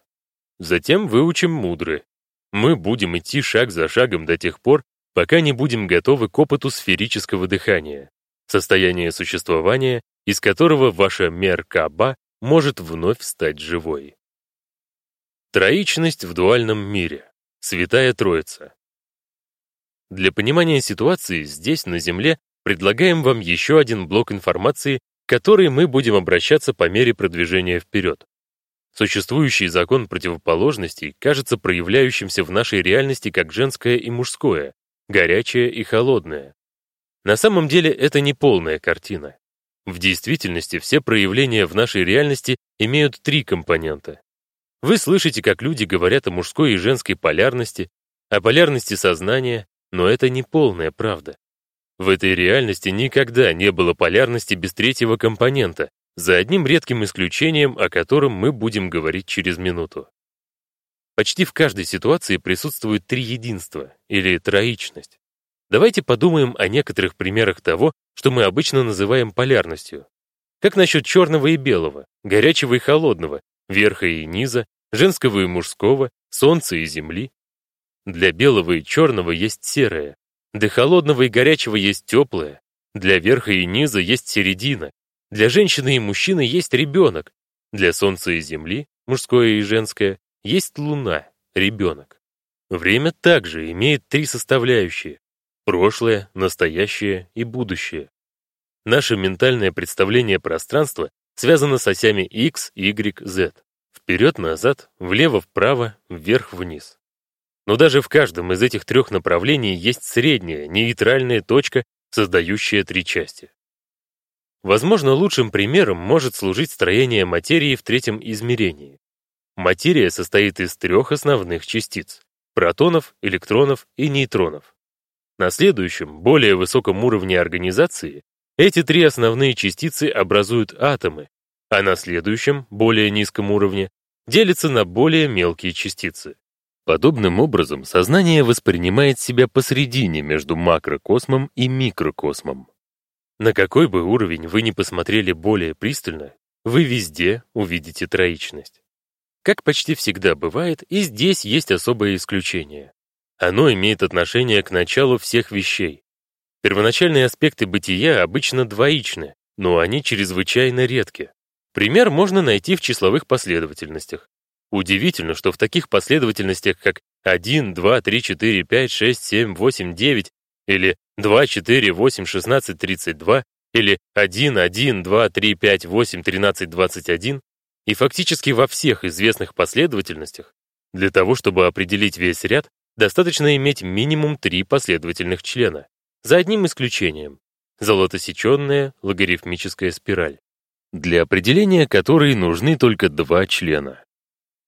A: Затем выучим мудры. Мы будем идти шаг за шагом до тех пор, пока не будем готовы к опыту сферического дыхания, состояние существования, из которого ваша Меркаба может вновь стать живой. Троичность в дуальном мире. Святая Троица. Для понимания ситуации здесь, на Земле, предлагаем вам еще один блок информации, к которой мы будем обращаться по мере продвижения вперед. Существующий закон противоположностей кажется проявляющимся в нашей реальности как женское и мужское, горячее и холодное. На самом деле это не полная картина. В действительности все проявления в нашей реальности имеют три компонента. Вы слышите, как люди говорят о мужской и женской полярности, о полярности сознания, но это не полная правда. В этой реальности никогда не было полярности без третьего компонента, за одним редким исключением, о котором мы будем говорить через минуту. Почти в каждой ситуации присутствует три единства, или троичность. Давайте подумаем о некоторых примерах того, что мы обычно называем полярностью. Как насчет черного и белого, горячего и холодного, верха и низа, женского и мужского, солнца и земли? Для белого и черного есть серое, для холодного и горячего есть теплое, для верха и низа есть середина, для женщины и мужчины есть ребенок, для солнца и земли, мужское и женское, есть луна, ребенок. Время также имеет три составляющие прошлое, настоящее и будущее. Наше ментальное представление пространства связано с осями x, y, z. Вперед-назад, влево-вправо, вверх-вниз. Но даже в каждом из этих трех направлений есть средняя, нейтральная точка, создающая три части. Возможно, лучшим примером может служить строение материи в третьем измерении. Материя состоит из трех основных частиц — протонов, электронов и нейтронов. На следующем, более высоком уровне организации эти три основные частицы образуют атомы, а на следующем, более низком уровне, делятся на более мелкие частицы. Подобным образом сознание воспринимает себя посредине между макрокосмом и микрокосмом. На какой бы уровень вы ни посмотрели более пристально, вы везде увидите троичность. Как почти всегда бывает, и здесь есть особое исключение. Оно имеет отношение к началу всех вещей. Первоначальные аспекты бытия обычно двоичны, но они чрезвычайно редки. Пример можно найти в числовых последовательностях. Удивительно, что в таких последовательностях, как 1, 2, 3, 4, 5, 6, 7, 8, 9 или 2, 4, 8, 16, 32 или 1, 1, 2, 3, 5, 8, 13, 21 и фактически во всех известных последовательностях, для того, чтобы определить весь ряд, достаточно иметь минимум три последовательных члена. За одним исключением — золотосеченная логарифмическая спираль, для определения которой нужны только два члена.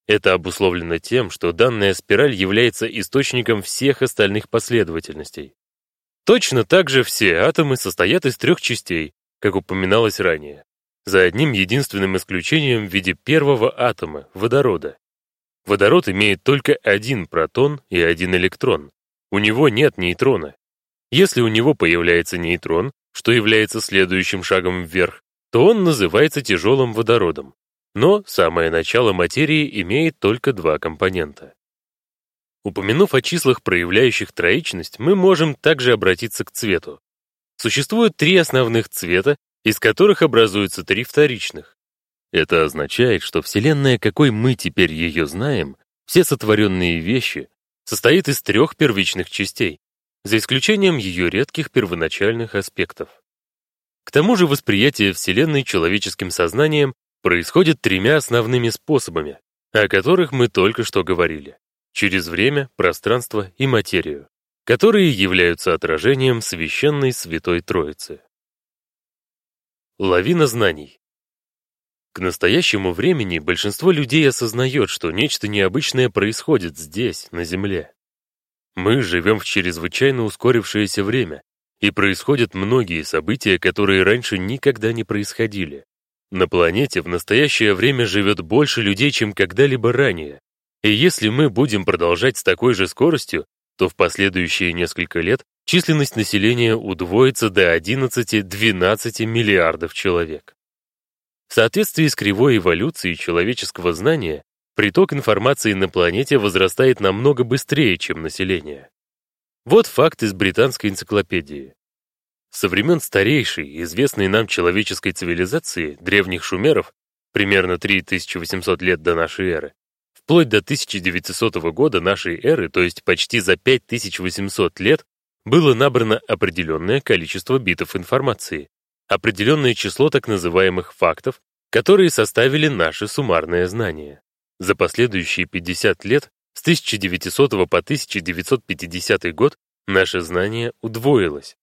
A: Это обусловлено тем, что данная спираль является источником всех остальных последовательностей. Точно так же все атомы состоят из трех частей, как упоминалось ранее, за одним единственным исключением в виде первого атома — водорода. Водород имеет только один протон и один электрон. У него нет нейтрона. Если у него появляется нейтрон, что является следующим шагом вверх, то он называется тяжелым водородом. Но самое начало материи имеет только два компонента. Упомянув о числах, проявляющих троичность, мы можем также обратиться к цвету. Существует три основных цвета, из которых образуются три вторичных. Это означает, что Вселенная, какой мы теперь ее знаем, все сотворенные вещи, состоит из трех первичных частей, за исключением ее редких первоначальных аспектов. К тому же восприятие Вселенной человеческим сознанием происходит тремя основными способами, о которых мы только что говорили — через время, пространство и материю, которые являются отражением священной Святой Троицы. Лавина знаний. К настоящему времени большинство людей осознает, что нечто необычное происходит здесь, на Земле. Мы живем в чрезвычайно ускорившееся время, и происходят многие события, которые раньше никогда не происходили. На планете в настоящее время живет больше людей, чем когда-либо ранее. И если мы будем продолжать с такой же скоростью, то в последующие несколько лет численность населения удвоится до 11-12 миллиардов человек. В соответствии с кривой эволюции человеческого знания, приток информации на планете возрастает намного быстрее, чем население. Вот факт из британской энциклопедии. Со времен старейшей, известной нам человеческой цивилизации, древних шумеров, примерно 3800 лет до нашей эры, вплоть до 1900 года нашей эры, то есть почти за 5800 лет, было набрано определенное количество битов информации, определенное число так называемых фактов, которые составили наше суммарное знание. За последующие 50 лет, с 1900 по 1950 год, наше знание удвоилось.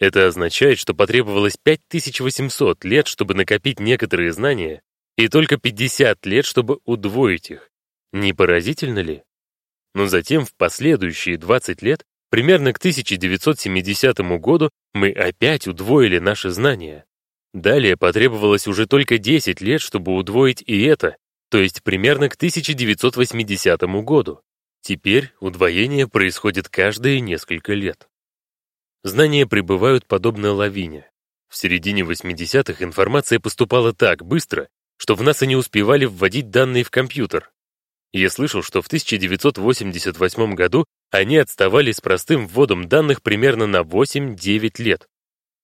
A: Это означает, что потребовалось 5800 лет, чтобы накопить некоторые знания, и только 50 лет, чтобы удвоить их. Не поразительно ли? Но затем в последующие 20 лет, примерно к 1970 году, мы опять удвоили наши знания. Далее потребовалось уже только 10 лет, чтобы удвоить и это, то есть примерно к 1980 году. Теперь удвоение происходит каждые несколько лет. Знания прибывают подобно лавине. В середине 80-х информация поступала так быстро, что в НАСА не успевали вводить данные в компьютер. Я слышал, что в 1988 году они отставали с простым вводом данных примерно на 8-9 лет.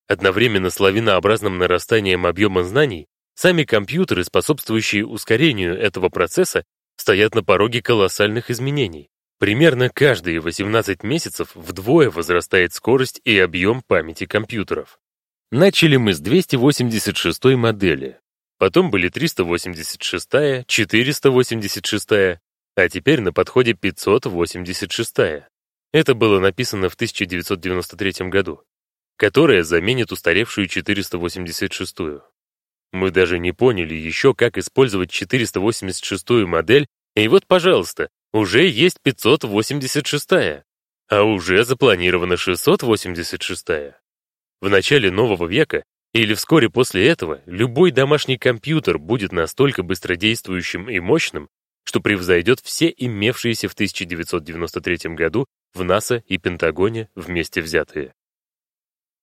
A: Одновременно с лавинообразным нарастанием объема знаний, сами компьютеры, способствующие ускорению этого процесса, стоят на пороге колоссальных изменений. Примерно каждые 18 месяцев вдвое возрастает скорость и объем памяти компьютеров. Начали мы с 286 модели, потом были 386, 486, а теперь на подходе 586. Это было написано в 1993 году, которая заменит устаревшую 486. Мы даже не поняли еще, как использовать 486 модель, и вот, пожалуйста, уже есть 586-я, а уже запланирована 686-я. В начале нового века или вскоре после этого любой домашний компьютер будет настолько быстродействующим и мощным, что превзойдет все имевшиеся в 1993 году в НАСА и Пентагоне вместе взятые.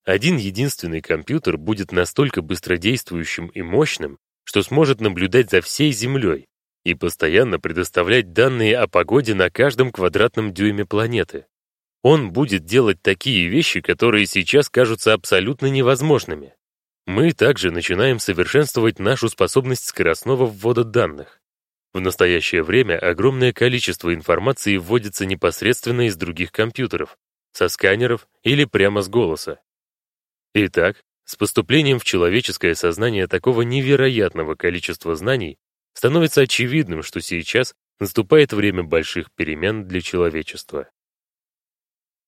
A: Один единственный компьютер будет настолько быстродействующим и мощным, что сможет наблюдать за всей Землей, и постоянно предоставлять данные о погоде на каждом квадратном дюйме планеты. Он будет делать такие вещи, которые сейчас кажутся абсолютно невозможными. Мы также начинаем совершенствовать нашу способность скоростного ввода данных. В настоящее время огромное количество информации вводится непосредственно из других компьютеров, со сканеров или прямо с голоса. Итак, с поступлением в человеческое сознание такого невероятного количества знаний становится очевидным, что сейчас наступает время больших перемен для человечества.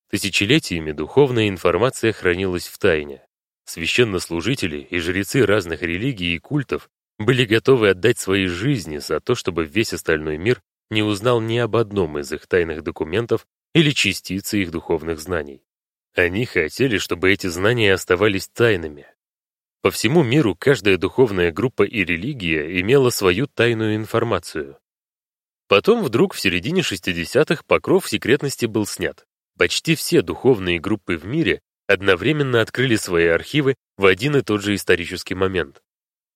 A: Тысячелетиями духовная информация хранилась в тайне. Священнослужители и жрецы разных религий и культов были готовы отдать свои жизни за то, чтобы весь остальной мир не узнал ни об одном из их тайных документов или частицы их духовных знаний. Они хотели, чтобы эти знания оставались тайными. По всему миру каждая духовная группа и религия имела свою тайную информацию. Потом вдруг в середине 60-х покров секретности был снят. Почти все духовные группы в мире одновременно открыли свои архивы в один и тот же исторический момент.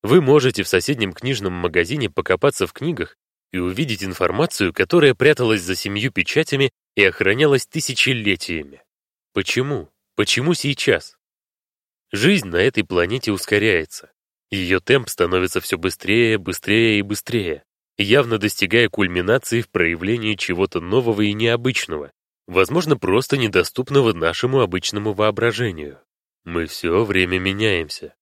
A: Вы можете в соседнем книжном магазине покопаться в книгах и увидеть информацию, которая пряталась за семью печатями и охранялась тысячелетиями. Почему? Почему сейчас? Жизнь на этой планете ускоряется. Ее темп становится все быстрее, быстрее и быстрее, явно достигая кульминации в проявлении чего-то нового и необычного, возможно, просто недоступного нашему обычному воображению. Мы все время меняемся.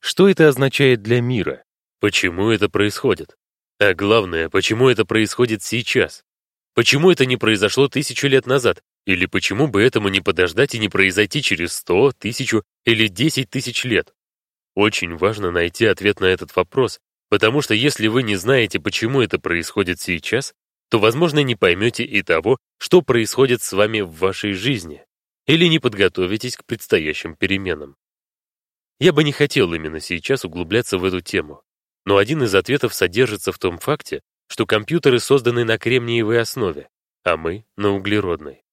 A: Что это означает для мира? Почему это происходит? А главное, почему это происходит сейчас? Почему это не произошло тысячу лет назад? Или почему бы этому не подождать и не произойти через сто, тысячу или десять тысяч лет? Очень важно найти ответ на этот вопрос, потому что если вы не знаете, почему это происходит сейчас, то, возможно, не поймете и того, что происходит с вами в вашей жизни, или не подготовитесь к предстоящим переменам. Я бы не хотел именно сейчас углубляться в эту тему, но один из ответов содержится в том факте, что компьютеры созданы на кремниевой основе, а мы — на углеродной.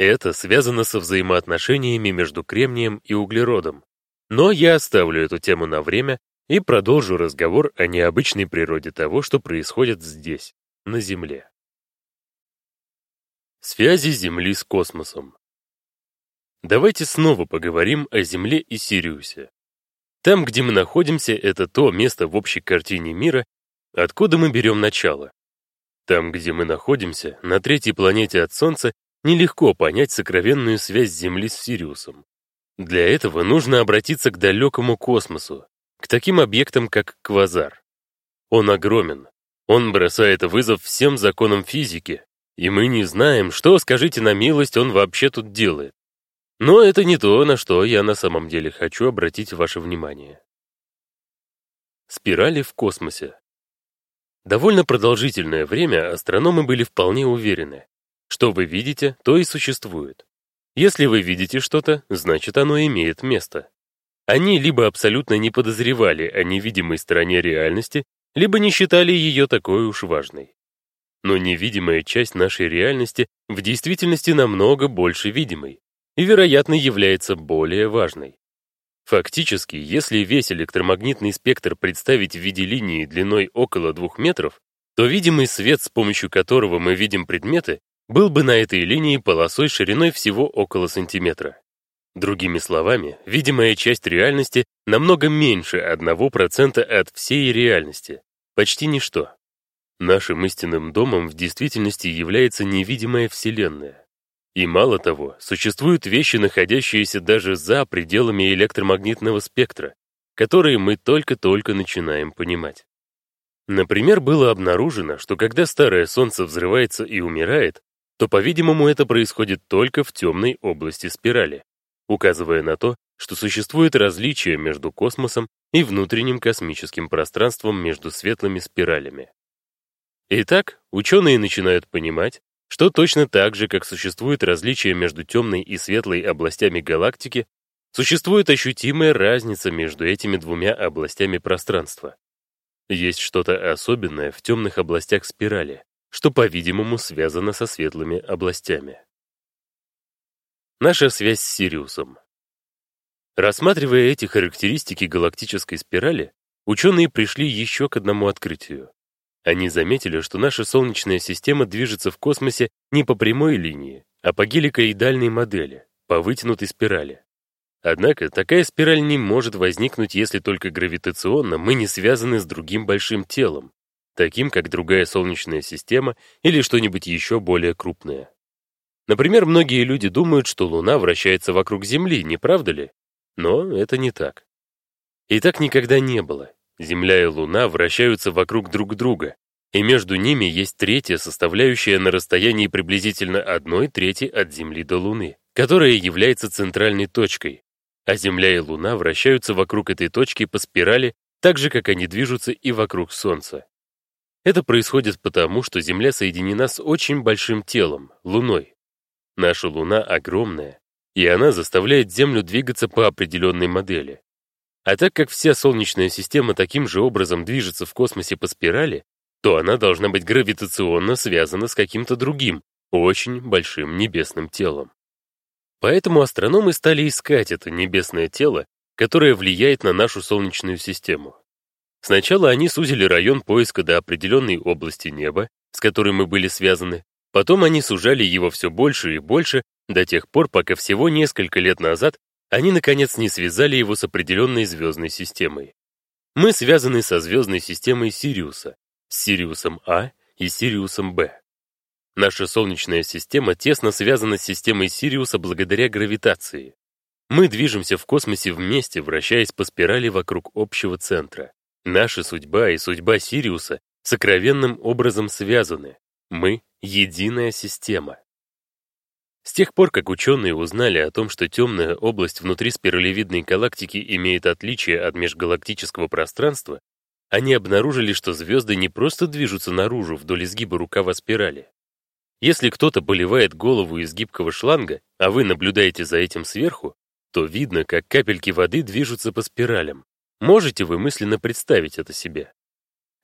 A: Это связано со взаимоотношениями между кремнием и углеродом. Но я оставлю эту тему на время и продолжу разговор о необычной природе того, что происходит здесь, на Земле. Связи Земли с космосом. Давайте снова поговорим о Земле и Сириусе. Там, где мы находимся, это то место в общей картине мира, откуда мы берем начало. Там, где мы находимся, на третьей планете от Солнца, нелегко понять сокровенную связь Земли с Сириусом. Для этого нужно обратиться к далекому космосу, к таким объектам, как квазар. Он огромен, он бросает вызов всем законам физики, и мы не знаем, что, скажите на милость, он вообще тут делает. Но это не то, на что я на самом деле хочу обратить ваше внимание. Спирали в космосе. Довольно продолжительное время астрономы были вполне уверены. Что вы видите, то и существует. Если вы видите что-то, значит оно имеет место. Они либо абсолютно не подозревали о невидимой стороне реальности, либо не считали ее такой уж важной. Но невидимая часть нашей реальности в действительности намного больше видимой, и, вероятно, является более важной. Фактически, если весь электромагнитный спектр представить в виде линии длиной около 2 метров, то видимый свет, с помощью которого мы видим предметы, был бы на этой линии полосой шириной всего около сантиметра. Другими словами, видимая часть реальности намного меньше 1% от всей реальности, почти ничто. Нашим истинным домом в действительности является невидимая Вселенная. И мало того, существуют вещи, находящиеся даже за пределами электромагнитного спектра, которые мы только-только начинаем понимать. Например, было обнаружено, что когда старое Солнце взрывается и умирает, то, по-видимому, это происходит только в темной области спирали, указывая на то, что существует различие между космосом и внутренним космическим пространством между светлыми спиралями. Итак, ученые начинают понимать, что точно так же, как существует различие между темной и светлой областями галактики, существует ощутимая разница между этими двумя областями пространства. Есть что-то особенное в темных областях спирали, что, по-видимому, связано со светлыми областями. Наша связь с Сириусом. Рассматривая эти характеристики галактической спирали, ученые пришли еще к одному открытию. Они заметили, что наша Солнечная система движется в космосе не по прямой линии, а по геликоидальной модели, по вытянутой спирали. Однако такая спираль не может возникнуть, если только гравитационно мы не связаны с другим большим телом, таким как другая Солнечная система или что-нибудь еще более крупное. Например, многие люди думают, что Луна вращается вокруг Земли, не правда ли? Но это не так. И так никогда не было, Земля и Луна вращаются вокруг друг друга, и между ними есть третья составляющая на расстоянии приблизительно одной трети от Земли до Луны, которая является центральной точкой, а Земля и Луна вращаются вокруг этой точки по спирали, так же, как они движутся и вокруг Солнца. Это происходит потому, что Земля соединена с очень большим телом, Луной. Наша Луна огромная, и она заставляет Землю двигаться по определенной модели. А так как вся Солнечная система таким же образом движется в космосе по спирали, то она должна быть гравитационно связана с каким-то другим, очень большим небесным телом. Поэтому астрономы стали искать это небесное тело, которое влияет на нашу Солнечную систему. Сначала они сузили район поиска до определенной области неба, с которой мы были связаны, потом они сужали его все больше и больше, до тех пор, пока всего несколько лет назад они, наконец, не связали его с определенной звездной системой. Мы связаны со звездной системой Сириуса, с Сириусом А и Сириусом Б. Наша Солнечная система тесно связана с системой Сириуса благодаря гравитации. Мы движемся в космосе вместе, вращаясь по спирали вокруг общего центра. Наша судьба и судьба Сириуса сокровенным образом связаны. Мы — единая система. С тех пор, как ученые узнали о том, что темная область внутри спиралевидной галактики имеет отличие от межгалактического пространства, они обнаружили, что звезды не просто движутся наружу вдоль изгиба рукава спирали. Если кто-то поливает голову из гибкого шланга, а вы наблюдаете за этим сверху, то видно, как капельки воды движутся по спиралям. Можете вы мысленно представить это себе?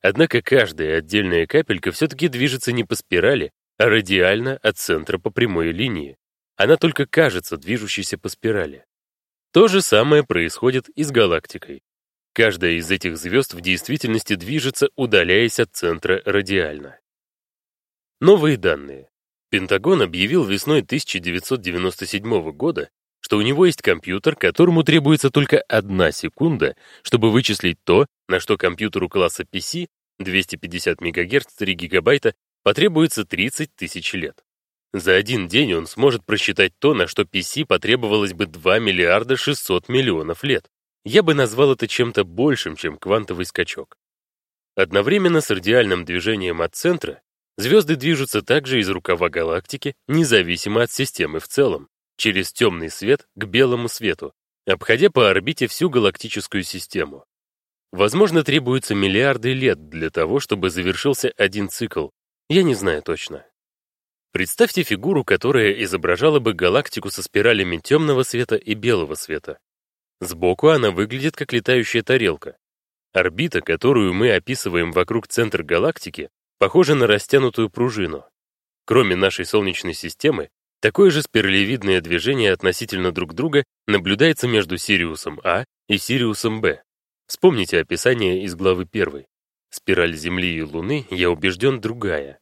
A: Однако каждая отдельная капелька все-таки движется не по спирали, а радиально от центра по прямой линии. Она только кажется движущейся по спирали. То же самое происходит и с галактикой. Каждая из этих звезд в действительности движется, удаляясь от центра радиально. Новые данные. Пентагон объявил весной 1997 года, что у него есть компьютер, которому требуется только одна секунда, чтобы вычислить то, на что компьютеру класса PC 250 МГц 3 ГБ потребуется 30 тысяч лет. За один день он сможет просчитать то, на что PC потребовалось бы 2 миллиарда 600 миллионов лет. Я бы назвал это чем-то большим, чем квантовый скачок. Одновременно с радиальным движением от центра звезды движутся также из рукава галактики, независимо от системы в целом, через темный свет к белому свету, обходя по орбите всю галактическую систему. Возможно, требуется миллиарды лет для того, чтобы завершился один цикл. Я не знаю точно. Представьте фигуру, которая изображала бы галактику со спиралями темного света и белого света. Сбоку она выглядит как летающая тарелка. Орбита, которую мы описываем вокруг центра галактики, похожа на растянутую пружину. Кроме нашей Солнечной системы, такое же спиралевидное движение относительно друг друга наблюдается между Сириусом А и Сириусом Б. Вспомните описание из главы 1. Спираль Земли и Луны, я убежден, другая.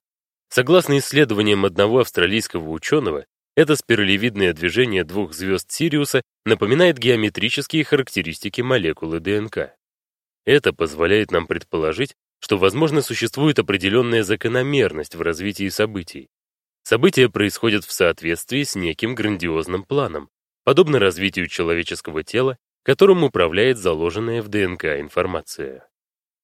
A: Согласно исследованиям одного австралийского ученого, это спиралевидное движение двух звезд Сириуса напоминает геометрические характеристики молекулы ДНК. Это позволяет нам предположить, что, возможно, существует определенная закономерность в развитии событий. События происходят в соответствии с неким грандиозным планом, подобно развитию человеческого тела, которым управляет заложенная в ДНК информация.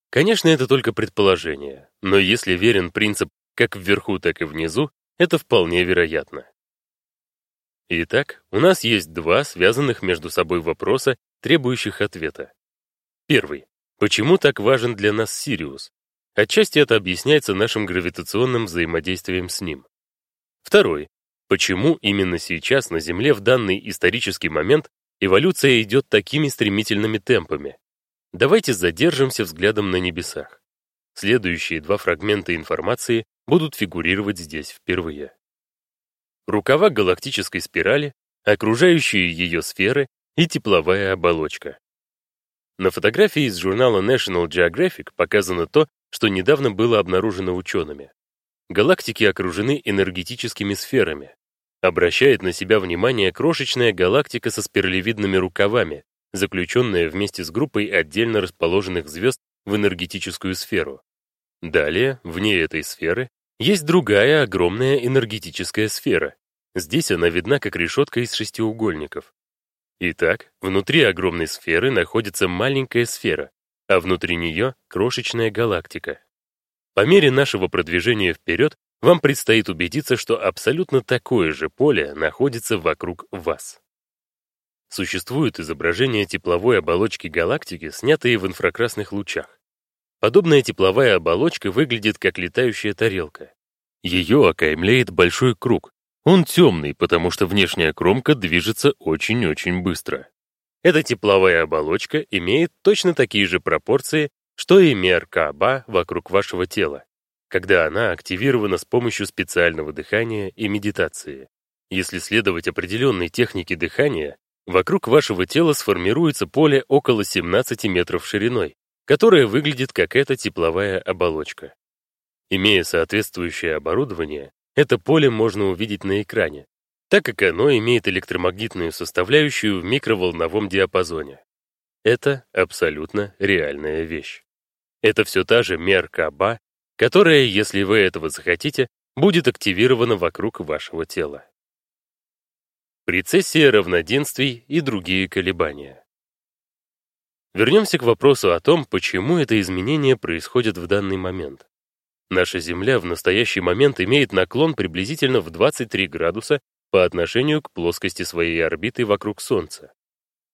A: Конечно, это только предположение, но если верен принцип как вверху, так и внизу, это вполне вероятно. Итак, у нас есть два связанных между собой вопроса, требующих ответа. Первый. Почему так важен для нас Сириус? Отчасти это объясняется нашим гравитационным взаимодействием с ним. Второй. Почему именно сейчас на Земле в данный исторический момент эволюция идет такими стремительными темпами? Давайте задержимся взглядом на небесах. Следующие два фрагмента информации будут фигурировать здесь впервые рукава галактической спирали, окружающие ее сферы и тепловая оболочка. На фотографии из журнала National Geographic показано то, что недавно было обнаружено учеными. Галактики окружены энергетическими сферами. Обращает на себя внимание крошечная галактика со спиралевидными рукавами, заключенная вместе с группой отдельно расположенных звезд в энергетическую сферу. Далее, вне этой сферы, есть другая огромная энергетическая сфера, Здесь она видна как решетка из шестиугольников. Итак, внутри огромной сферы находится маленькая сфера, а внутри нее крошечная галактика. По мере нашего продвижения вперед вам предстоит убедиться, что абсолютно такое же поле находится вокруг вас. Существуют изображения тепловой оболочки галактики, снятые в инфракрасных лучах. Подобная тепловая оболочка выглядит как летающая тарелка. Ее окаймляет большой круг. Он темный, потому что внешняя кромка движется очень-очень быстро. Эта тепловая оболочка имеет точно такие же пропорции, что и Меркаба вокруг вашего тела, когда она активирована с помощью специального дыхания и медитации. Если следовать определенной технике дыхания, вокруг вашего тела сформируется поле около 17 метров шириной, которое выглядит как эта тепловая оболочка. Имея соответствующее оборудование, это поле можно увидеть на экране, так как оно имеет электромагнитную составляющую в микроволновом диапазоне. Это абсолютно реальная вещь. Это все та же меркаба, которая, если вы этого захотите, будет активирована вокруг вашего тела. Прецессия равноденствий и другие колебания. Вернемся к вопросу о том, почему это изменение происходит в данный момент. Наша Земля в настоящий момент имеет наклон приблизительно в 23 градуса по отношению к плоскости своей орбиты вокруг Солнца.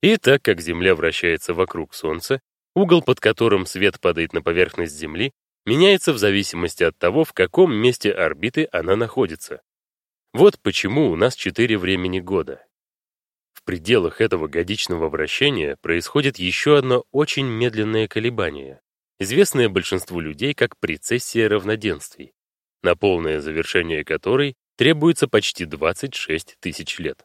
A: И так как Земля вращается вокруг Солнца, угол, под которым свет падает на поверхность Земли, меняется в зависимости от того, в каком месте орбиты она находится. Вот почему у нас четыре времени года. В пределах этого годичного вращения происходит еще одно очень медленное колебание, известное большинству людей как прецессия равноденствий, на полное завершение которой требуется почти 26 тысяч лет.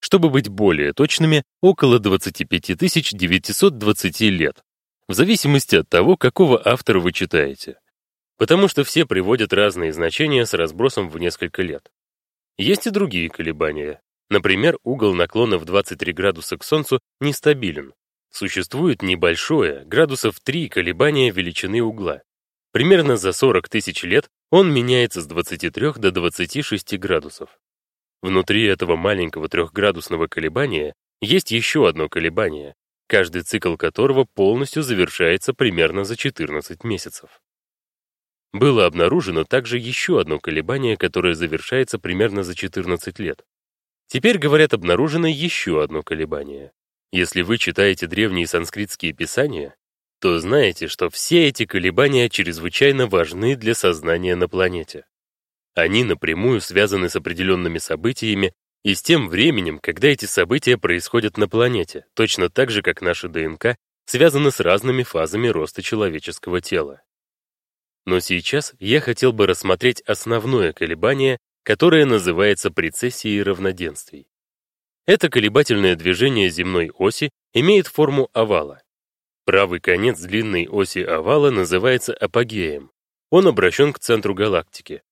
A: Чтобы быть более точными, около 25 920 лет, в зависимости от того, какого автора вы читаете. Потому что все приводят разные значения с разбросом в несколько лет. Есть и другие колебания. Например, угол наклона в 23 градуса к Солнцу нестабилен. Существует небольшое, градусов 3 колебания величины угла. Примерно за 40 тысяч лет он меняется с 23 до 26 градусов. Внутри этого маленького трехградусного колебания есть еще одно колебание, каждый цикл которого полностью завершается примерно за 14 месяцев. Было обнаружено также еще одно колебание, которое завершается примерно за 14 лет. Теперь, говорят, обнаружено еще одно колебание. Если вы читаете древние санскритские писания, то знаете, что все эти колебания чрезвычайно важны для сознания на планете. Они напрямую связаны с определенными событиями и с тем временем, когда эти события происходят на планете, точно так же, как наша ДНК связана с разными фазами роста человеческого тела. Но сейчас я хотел бы рассмотреть основное колебание, которое называется прецессией равноденствий. Это колебательное движение земной оси имеет форму овала. Правый конец длинной оси овала называется апогеем. Он обращен к центру галактики.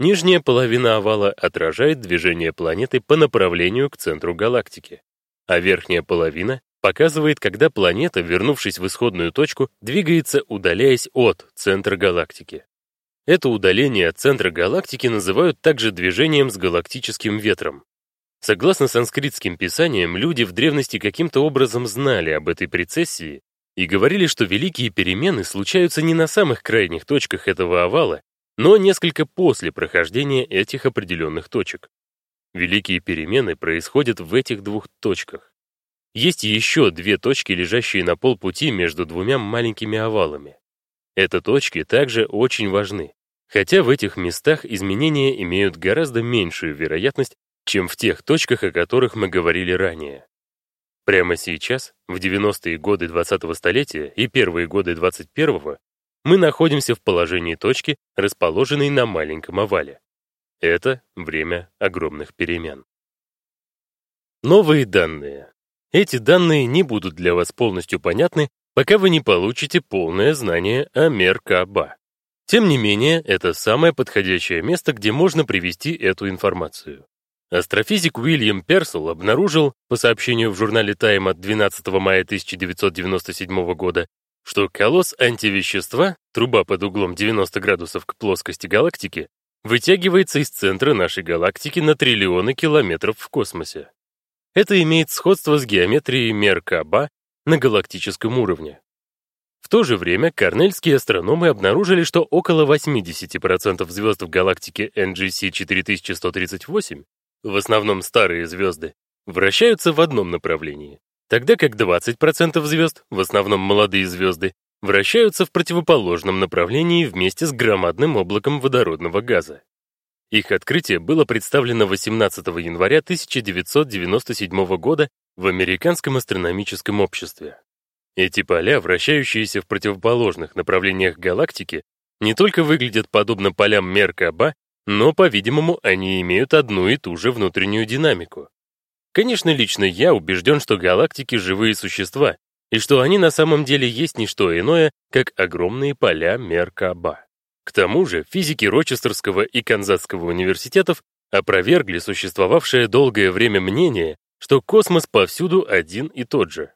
A: Нижняя половина овала отражает движение планеты по направлению к центру галактики, а верхняя половина показывает, когда планета, вернувшись в исходную точку, двигается, удаляясь от центра галактики. Это удаление от центра галактики называют также движением с галактическим ветром. Согласно санскритским писаниям, люди в древности каким-то образом знали об этой прецессии и говорили, что великие перемены случаются не на самых крайних точках этого овала, но несколько после прохождения этих определенных точек. Великие перемены происходят в этих двух точках. Есть еще две точки, лежащие на полпути между двумя маленькими овалами. Эти точки также очень важны, хотя в этих местах изменения имеют гораздо меньшую вероятность, чем в тех точках, о которых мы говорили ранее. Прямо сейчас, в 90-е годы 20-го столетия и первые годы 21-го, мы находимся в положении точки, расположенной на маленьком овале. Это время огромных перемен. Новые данные. Эти данные не будут для вас полностью понятны, пока вы не получите полное знание о Меркаба. Тем не менее, это самое подходящее место, где можно привести эту информацию. Астрофизик Уильям Персел обнаружил, по сообщению в журнале Time от 12 мая 1997 года, что колосс антивещества, труба под углом 90 градусов к плоскости галактики, вытягивается из центра нашей галактики на триллионы километров в космосе. Это имеет сходство с геометрией Меркаба на галактическом уровне. В то же время корнельские астрономы обнаружили, что около 80% звезд в галактике NGC 4138, в основном старые звезды, вращаются в одном направлении, тогда как 20% звезд, в основном молодые звезды, вращаются в противоположном направлении вместе с громадным облаком водородного газа. Их открытие было представлено 18 января 1997 года в Американском астрономическом обществе. Эти поля, вращающиеся в противоположных направлениях галактики, не только выглядят подобно полям Меркаба, но, по-видимому, они имеют одну и ту же внутреннюю динамику. Конечно, лично я убежден, что галактики — живые существа, и что они на самом деле есть не что иное, как огромные поля Меркаба. К тому же физики Рочестерского и Канзасского университетов опровергли существовавшее долгое время мнение, что космос повсюду один и тот же.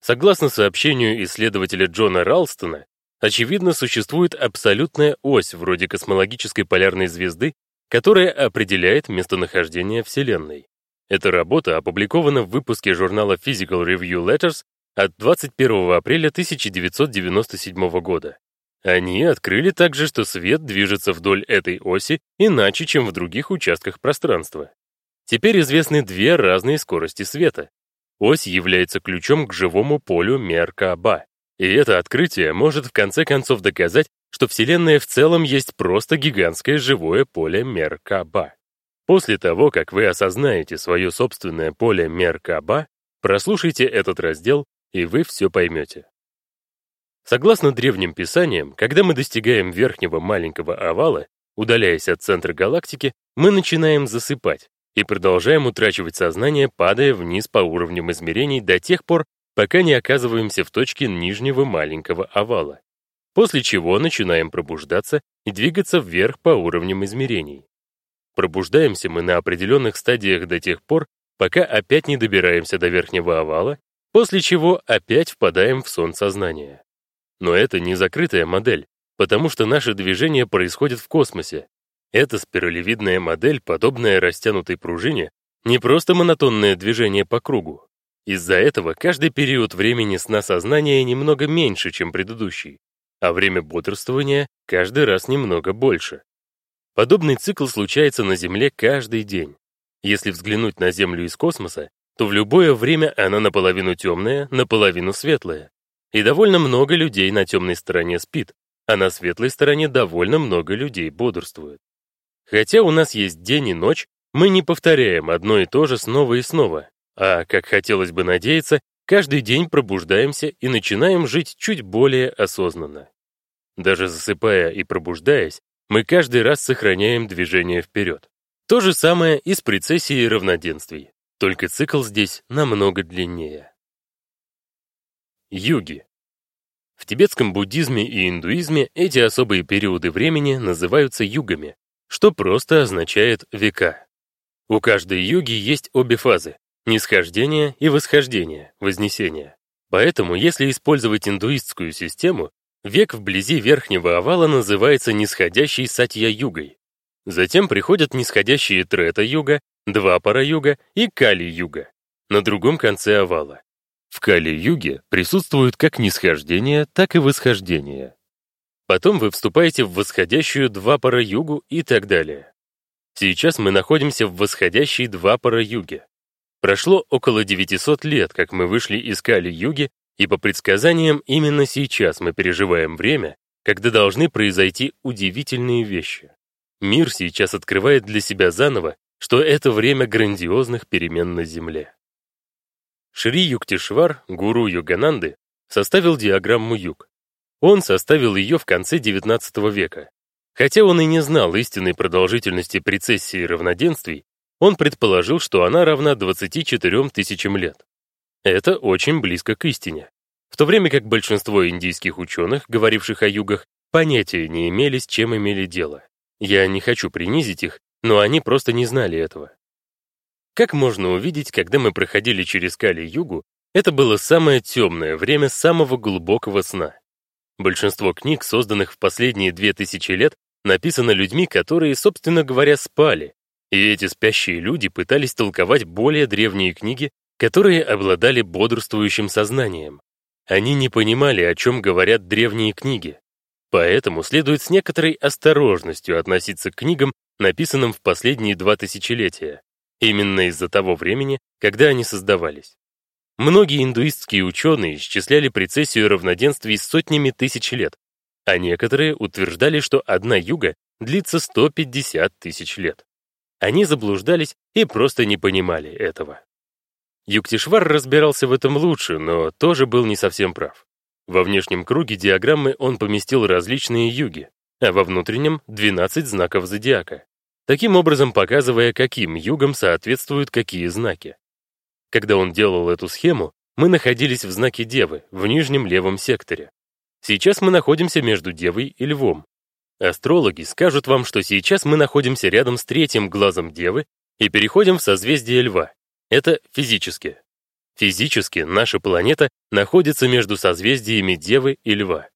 A: Согласно сообщению исследователя Джона Ралстона, очевидно, существует абсолютная ось вроде космологической полярной звезды, которая определяет местонахождение Вселенной. Эта работа опубликована в выпуске журнала Physical Review Letters от 21 апреля 1997 года. Они открыли также, что свет движется вдоль этой оси иначе, чем в других участках пространства. Теперь известны две разные скорости света. Ось является ключом к живому полю Меркаба. И это открытие может в конце концов доказать, что Вселенная в целом есть просто гигантское живое поле Меркаба. После того, как вы осознаете свое собственное поле Меркаба, прослушайте этот раздел и вы все поймете. Согласно древним писаниям, когда мы достигаем верхнего маленького овала, удаляясь от центра галактики, мы начинаем засыпать и продолжаем утрачивать сознание, падая вниз по уровням измерений до тех пор, пока не оказываемся в точке нижнего маленького овала, после чего начинаем пробуждаться и двигаться вверх по уровням измерений. Пробуждаемся мы на определенных стадиях до тех пор, пока опять не добираемся до верхнего овала после чего опять впадаем в сон сознания. Но это не закрытая модель, потому что наше движение происходит в космосе. Эта спиралевидная модель, подобная растянутой пружине, не просто монотонное движение по кругу. Из-за этого каждый период времени сна сознания немного меньше, чем предыдущий, а время бодрствования каждый раз немного больше. Подобный цикл случается на Земле каждый день. Если взглянуть на Землю из космоса, то в любое время она наполовину темная, наполовину светлая. И довольно много людей на темной стороне спит, а на светлой стороне довольно много людей бодрствует. Хотя у нас есть день и ночь, мы не повторяем одно и то же снова и снова, а, как хотелось бы надеяться, каждый день пробуждаемся и начинаем жить чуть более осознанно. Даже засыпая и пробуждаясь, мы каждый раз сохраняем движение вперед. То же самое и с прецессией равноденствий. Только цикл здесь намного длиннее. Юги. В тибетском буддизме и индуизме эти особые периоды времени называются югами, что просто означает века. У каждой юги есть обе фазы — нисхождение и восхождение, вознесение. Поэтому, если использовать индуистскую систему, век вблизи верхнего овала называется нисходящей сатья-югой. Затем приходят нисходящие трета-юга, два пара-юга и кали-юга на другом конце овала. В кали-юге присутствуют как нисхождение, так и восхождение. Потом вы вступаете в восходящую два пара-югу и так далее. Сейчас мы находимся в восходящей два пара-юге. Прошло около 900 лет, как мы вышли из кали-юги, и по предсказаниям именно сейчас мы переживаем время, когда должны произойти удивительные вещи. Мир сейчас открывает для себя заново что это время грандиозных перемен на Земле. Шри Юктишвар, гуру Йогананды, составил диаграмму Юг. Он составил ее в конце XIX века. Хотя он и не знал истинной продолжительности прецессии равноденствий, он предположил, что она равна 24 тысячам лет. Это очень близко к истине. В то время как большинство индийских ученых, говоривших о югах, понятия не имели, с чем имели дело. Я не хочу принизить их, но они просто не знали этого. Как можно увидеть, когда мы проходили через Кали-Югу, это было самое темное время самого глубокого сна. Большинство книг, созданных в последние две тысячи лет, написано людьми, которые, собственно говоря, спали, и эти спящие люди пытались толковать более древние книги, которые обладали бодрствующим сознанием. они не понимали, о чем говорят древние книги. Поэтому следует с некоторой осторожностью относиться к книгам, написанным в последние два тысячелетия, именно из-за того времени, когда они создавались. Многие индуистские ученые исчисляли прецессию равноденствий сотнями тысяч лет, а некоторые утверждали, что одна юга длится 150 тысяч лет. Они заблуждались и просто не понимали этого. Юктишвар разбирался в этом лучше, но тоже был не совсем прав. Во внешнем круге диаграммы он поместил различные юги, а во внутреннем — 12 знаков зодиака, таким образом показывая, каким югам соответствуют какие знаки. Когда он делал эту схему, мы находились в знаке Девы, в нижнем левом секторе. Сейчас мы находимся между Девой и Львом. Астрологи скажут вам, что сейчас мы находимся рядом с третьим глазом Девы и переходим в созвездие Льва. Это физически. Физически наша планета находится между созвездиями Девы и Льва.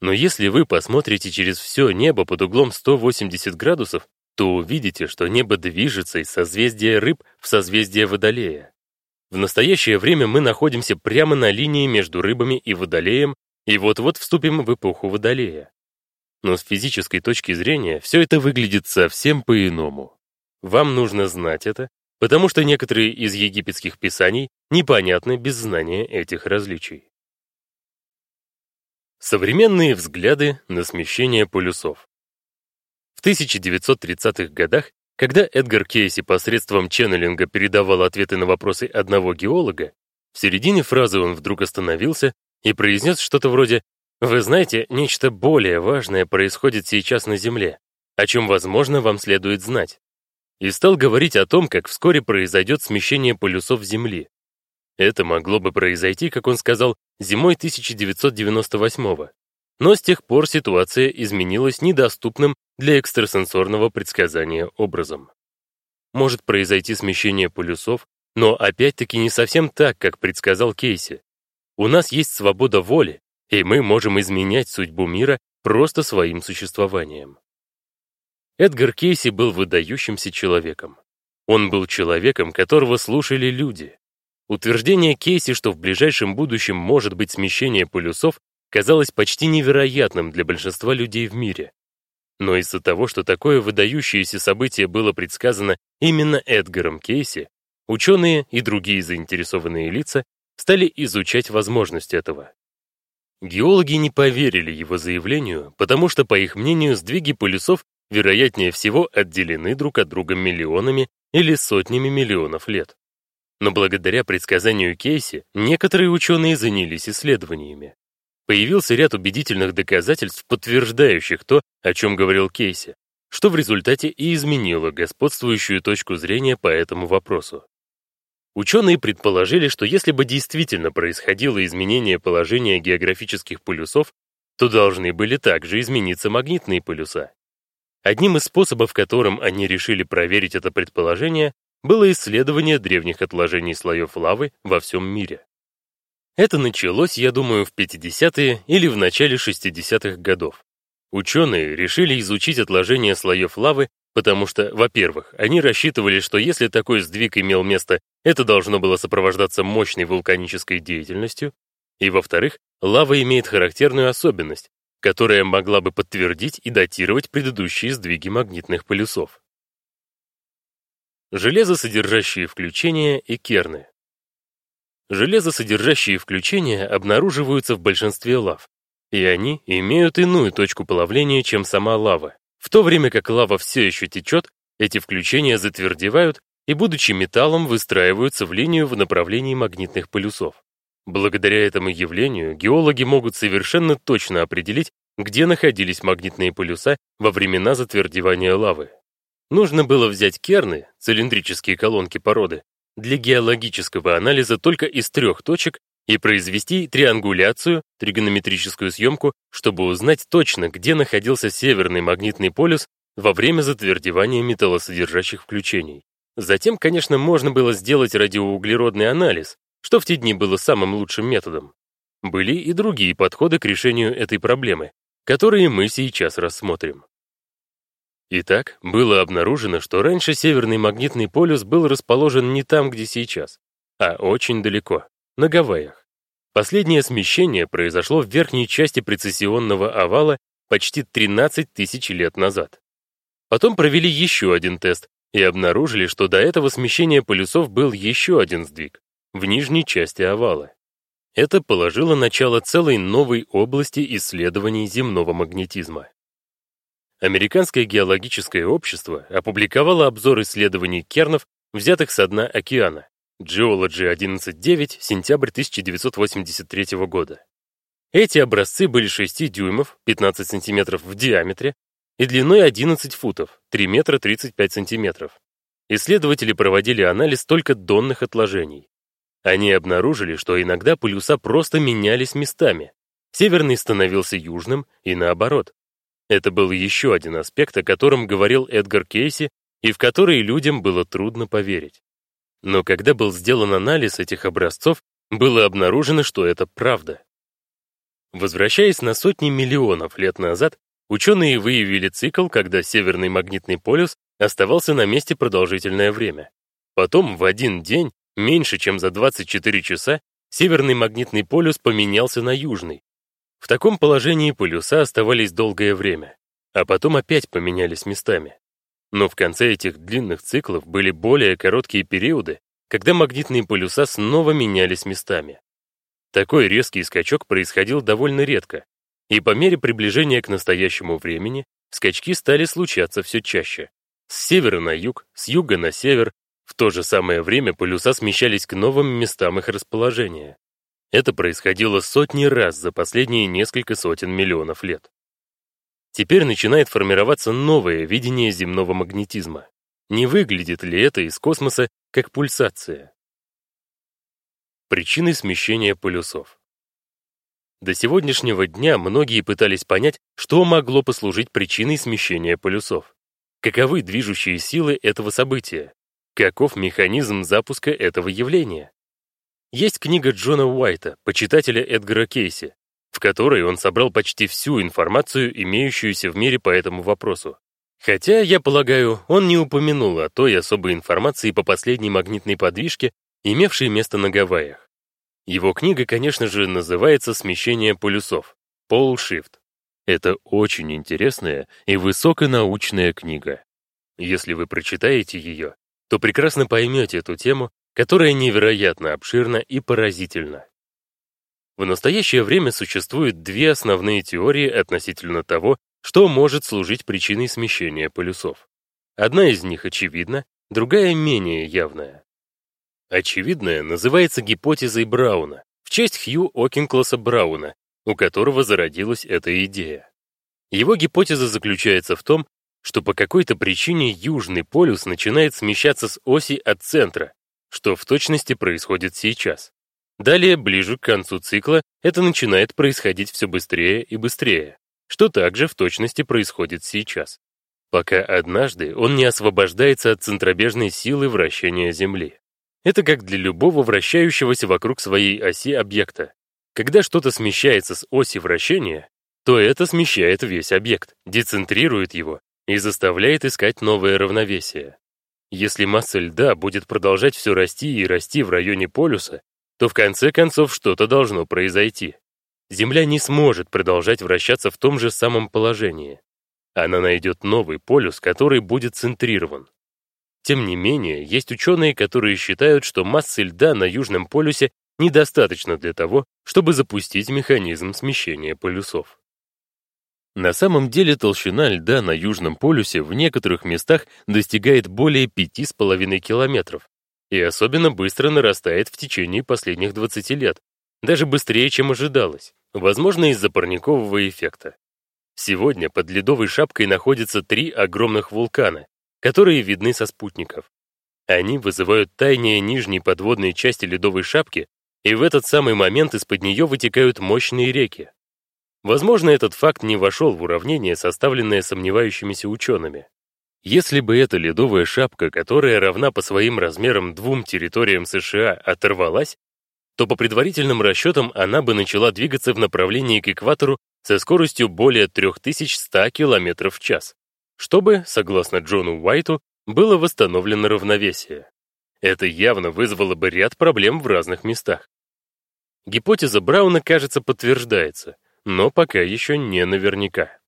A: Но если вы посмотрите через все небо под углом 180 градусов, то увидите, что небо движется из созвездия Рыб в созвездие Водолея. В настоящее время мы находимся прямо на линии между Рыбами и Водолеем и вот-вот вступим в эпоху Водолея. Но с физической точки зрения все это выглядит совсем по-иному. Вам нужно знать это потому что некоторые из египетских писаний непонятны без знания этих различий. Современные взгляды на смещение полюсов. В 1930-х годах, когда Эдгар Кейси посредством ченнелинга передавал ответы на вопросы одного геолога, в середине фразы он вдруг остановился и произнес что-то вроде «Вы знаете, нечто более важное происходит сейчас на Земле, о чем, возможно, вам следует знать и стал говорить о том, как вскоре произойдет смещение полюсов Земли. Это могло бы произойти, как он сказал, зимой 1998 -го. Но с тех пор ситуация изменилась недоступным для экстрасенсорного предсказания образом. Может произойти смещение полюсов, но опять-таки не совсем так, как предсказал Кейси. У нас есть свобода воли, и мы можем изменять судьбу мира просто своим существованием. Эдгар Кейси был выдающимся человеком. Он был человеком, которого слушали люди. Утверждение Кейси, что в ближайшем будущем может быть смещение полюсов, казалось почти невероятным для большинства людей в мире. Но из-за того, что такое выдающееся событие было предсказано именно Эдгаром Кейси, ученые и другие заинтересованные лица стали изучать возможность этого. Геологи не поверили его заявлению, потому что, по их мнению, сдвиги полюсов вероятнее всего отделены друг от друга миллионами или сотнями миллионов лет. Но благодаря предсказанию Кейси некоторые ученые занялись исследованиями. Появился ряд убедительных доказательств, подтверждающих то, о чем говорил Кейси, что в результате и изменило господствующую точку зрения по этому вопросу. Ученые предположили, что если бы действительно происходило изменение положения географических полюсов, то должны были также измениться магнитные полюса. Одним из способов, которым они решили проверить это предположение, было исследование древних отложений слоев лавы во всем мире. Это началось, я думаю, в 50-е или в начале 60-х годов. Ученые решили изучить отложения слоев лавы, потому что, во-первых, они рассчитывали, что если такой сдвиг имел место, это должно было сопровождаться мощной вулканической деятельностью, и, во-вторых, лава имеет характерную особенность, которая могла бы подтвердить и датировать предыдущие сдвиги магнитных полюсов. Железосодержащие включения и керны. Железосодержащие включения обнаруживаются в большинстве лав, и они имеют иную точку плавления, чем сама лава. В то время как лава все еще течет, эти включения затвердевают и, будучи металлом, выстраиваются в линию в направлении магнитных полюсов. Благодаря этому явлению геологи могут совершенно точно определить, где находились магнитные полюса во времена затвердевания лавы. Нужно было взять керны, цилиндрические колонки породы, для геологического анализа только из трех точек и произвести триангуляцию, тригонометрическую съемку, чтобы узнать точно, где находился северный магнитный полюс во время затвердевания металлосодержащих включений. Затем, конечно, можно было сделать радиоуглеродный анализ, что в те дни было самым лучшим методом. Были и другие подходы к решению этой проблемы, которые мы сейчас рассмотрим. Итак, было обнаружено, что раньше северный магнитный полюс был расположен не там, где сейчас, а очень далеко, на Гавайях. Последнее смещение произошло в верхней части прецессионного овала почти 13 тысяч лет назад. Потом провели еще один тест и обнаружили, что до этого смещения полюсов был еще один сдвиг в нижней части овала. Это положило начало целой новой области исследований земного магнетизма. Американское геологическое общество опубликовало обзор исследований кернов, взятых со дна океана, Geology 11.9, сентябрь 1983 года. Эти образцы были 6 дюймов, 15 сантиметров в диаметре, и длиной 11 футов, 3 метра 35 сантиметров. Исследователи проводили анализ только донных отложений. Они обнаружили, что иногда полюса просто менялись местами. Северный становился южным и наоборот. Это был еще один аспект, о котором говорил Эдгар Кейси, и в который людям было трудно поверить. Но когда был сделан анализ этих образцов, было обнаружено, что это правда. Возвращаясь на сотни миллионов лет назад, ученые выявили цикл, когда северный магнитный полюс оставался на месте продолжительное время. Потом в один день, меньше чем за 24 часа, северный магнитный полюс поменялся на южный. В таком положении полюса оставались долгое время, а потом опять поменялись местами. Но в конце этих длинных циклов были более короткие периоды, когда магнитные полюса снова менялись местами. Такой резкий скачок происходил довольно редко, и по мере приближения к настоящему времени скачки стали случаться все чаще. С севера на юг, с юга на север, в то же самое время полюса смещались к новым местам их расположения. Это происходило сотни раз за последние несколько сотен миллионов лет. Теперь начинает формироваться новое видение земного магнетизма. Не выглядит ли это из космоса как пульсация? Причины смещения полюсов. До сегодняшнего дня многие пытались понять, что могло послужить причиной смещения полюсов. Каковы движущие силы этого события? Каков механизм запуска этого явления? Есть книга Джона Уайта, почитателя Эдгара Кейси, в которой он собрал почти всю информацию, имеющуюся в мире по этому вопросу. Хотя, я полагаю, он не упомянул о той особой информации по последней магнитной подвижке, имевшей место на Гавайях. Его книга, конечно же, называется «Смещение полюсов» Pole Shift. Это очень интересная и высоконаучная книга. Если вы прочитаете ее, то прекрасно поймете эту тему, которая невероятно обширна и поразительна. В настоящее время существуют две основные теории относительно того, что может служить причиной смещения полюсов. Одна из них очевидна, другая менее явная. Очевидная называется гипотезой Брауна, в честь Хью Окинкласа Брауна, у которого зародилась эта идея. Его гипотеза заключается в том, что по какой-то причине южный полюс начинает смещаться с оси от центра, что в точности происходит сейчас. Далее, ближе к концу цикла, это начинает происходить все быстрее и быстрее, что также в точности происходит сейчас, пока однажды он не освобождается от центробежной силы вращения Земли. Это как для любого вращающегося вокруг своей оси объекта. Когда что-то смещается с оси вращения, то это смещает весь объект, децентрирует его и заставляет искать новое равновесие. Если масса льда будет продолжать все расти и расти в районе полюса, то в конце концов что-то должно произойти. Земля не сможет продолжать вращаться в том же самом положении. Она найдет новый полюс, который будет центрирован. Тем не менее, есть ученые, которые считают, что массы льда на Южном полюсе недостаточно для того, чтобы запустить механизм смещения полюсов. На самом деле толщина льда на Южном полюсе в некоторых местах достигает более 5,5 километров, и особенно быстро нарастает в течение последних 20 лет, даже быстрее, чем ожидалось, возможно, из-за парникового эффекта. Сегодня под ледовой шапкой находятся три огромных вулкана, которые видны со спутников. Они вызывают таяние нижней подводной части ледовой шапки, и в этот самый момент из-под нее вытекают мощные реки. Возможно, этот факт не вошел в уравнение, составленное сомневающимися учеными. Если бы эта ледовая шапка, которая равна по своим размерам двум территориям США, оторвалась, то по предварительным расчетам она бы начала двигаться в направлении к экватору со скоростью более 3100 км в час, чтобы, согласно Джону Уайту, было восстановлено равновесие. Это явно вызвало бы ряд проблем в разных местах. Гипотеза Брауна, кажется, подтверждается, но пока еще не наверняка.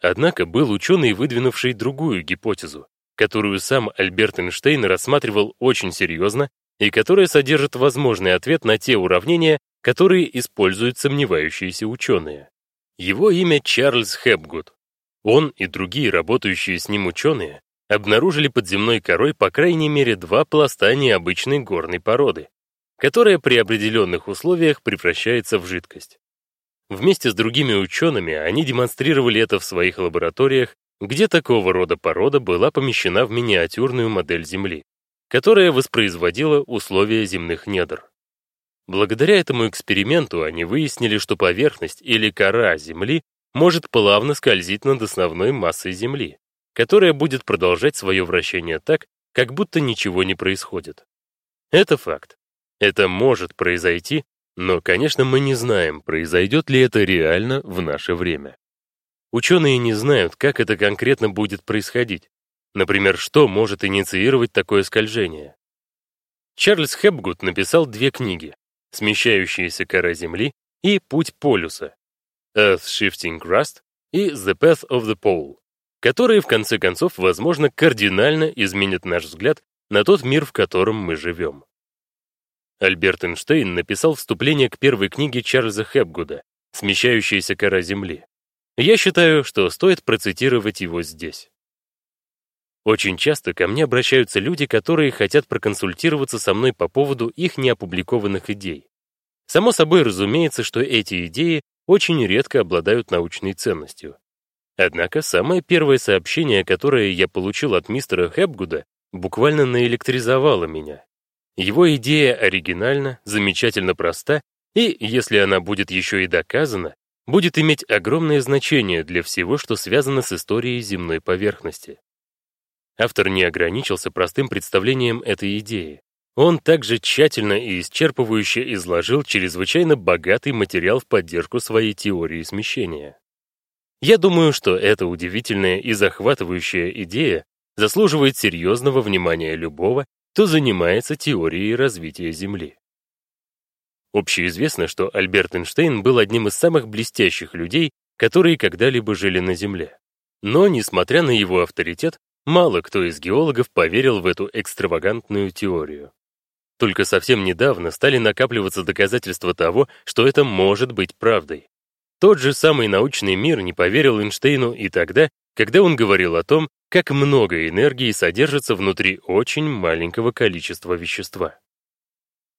A: Однако был ученый, выдвинувший другую гипотезу, которую сам Альберт Эйнштейн рассматривал очень серьезно и которая содержит возможный ответ на те уравнения, которые используют сомневающиеся ученые. Его имя Чарльз Хепгуд. Он и другие работающие с ним ученые обнаружили под земной корой по крайней мере два пласта необычной горной породы, которая при определенных условиях превращается в жидкость. Вместе с другими учеными они демонстрировали это в своих лабораториях, где такого рода порода была помещена в миниатюрную модель Земли, которая воспроизводила условия земных недр. Благодаря этому эксперименту они выяснили, что поверхность или кора Земли может плавно скользить над основной массой Земли, которая будет продолжать свое вращение так, как будто ничего не происходит. Это факт. Это может произойти, но, конечно, мы не знаем, произойдет ли это реально в наше время. Ученые не знают, как это конкретно будет происходить. Например, что может инициировать такое скольжение. Чарльз Хепгуд написал две книги «Смещающаяся кора Земли» и «Путь полюса» Earth Shifting Crust и The Path of the Pole, которые, в конце концов, возможно, кардинально изменят наш взгляд на тот мир, в котором мы живем. Альберт Эйнштейн написал вступление к первой книге Чарльза Хепгуда «Смещающаяся кора Земли». Я считаю, что стоит процитировать его здесь. Очень часто ко мне обращаются люди, которые хотят проконсультироваться со мной по поводу их неопубликованных идей. Само собой разумеется, что эти идеи очень редко обладают научной ценностью. Однако самое первое сообщение, которое я получил от мистера Хепгуда, буквально наэлектризовало меня. Его идея оригинальна, замечательно проста, и, если она будет еще и доказана, будет иметь огромное значение для всего, что связано с историей земной поверхности. Автор не ограничился простым представлением этой идеи. Он также тщательно и исчерпывающе изложил чрезвычайно богатый материал в поддержку своей теории смещения. Я думаю, что эта удивительная и захватывающая идея заслуживает серьезного внимания любого, кто занимается теорией развития Земли. Общеизвестно, что Альберт Эйнштейн был одним из самых блестящих людей, которые когда-либо жили на Земле. Но, несмотря на его авторитет, мало кто из геологов поверил в эту экстравагантную теорию. Только совсем недавно стали накапливаться доказательства того, что это может быть правдой. Тот же самый научный мир не поверил Эйнштейну и тогда, когда он говорил о том, как много энергии содержится внутри очень маленького количества вещества.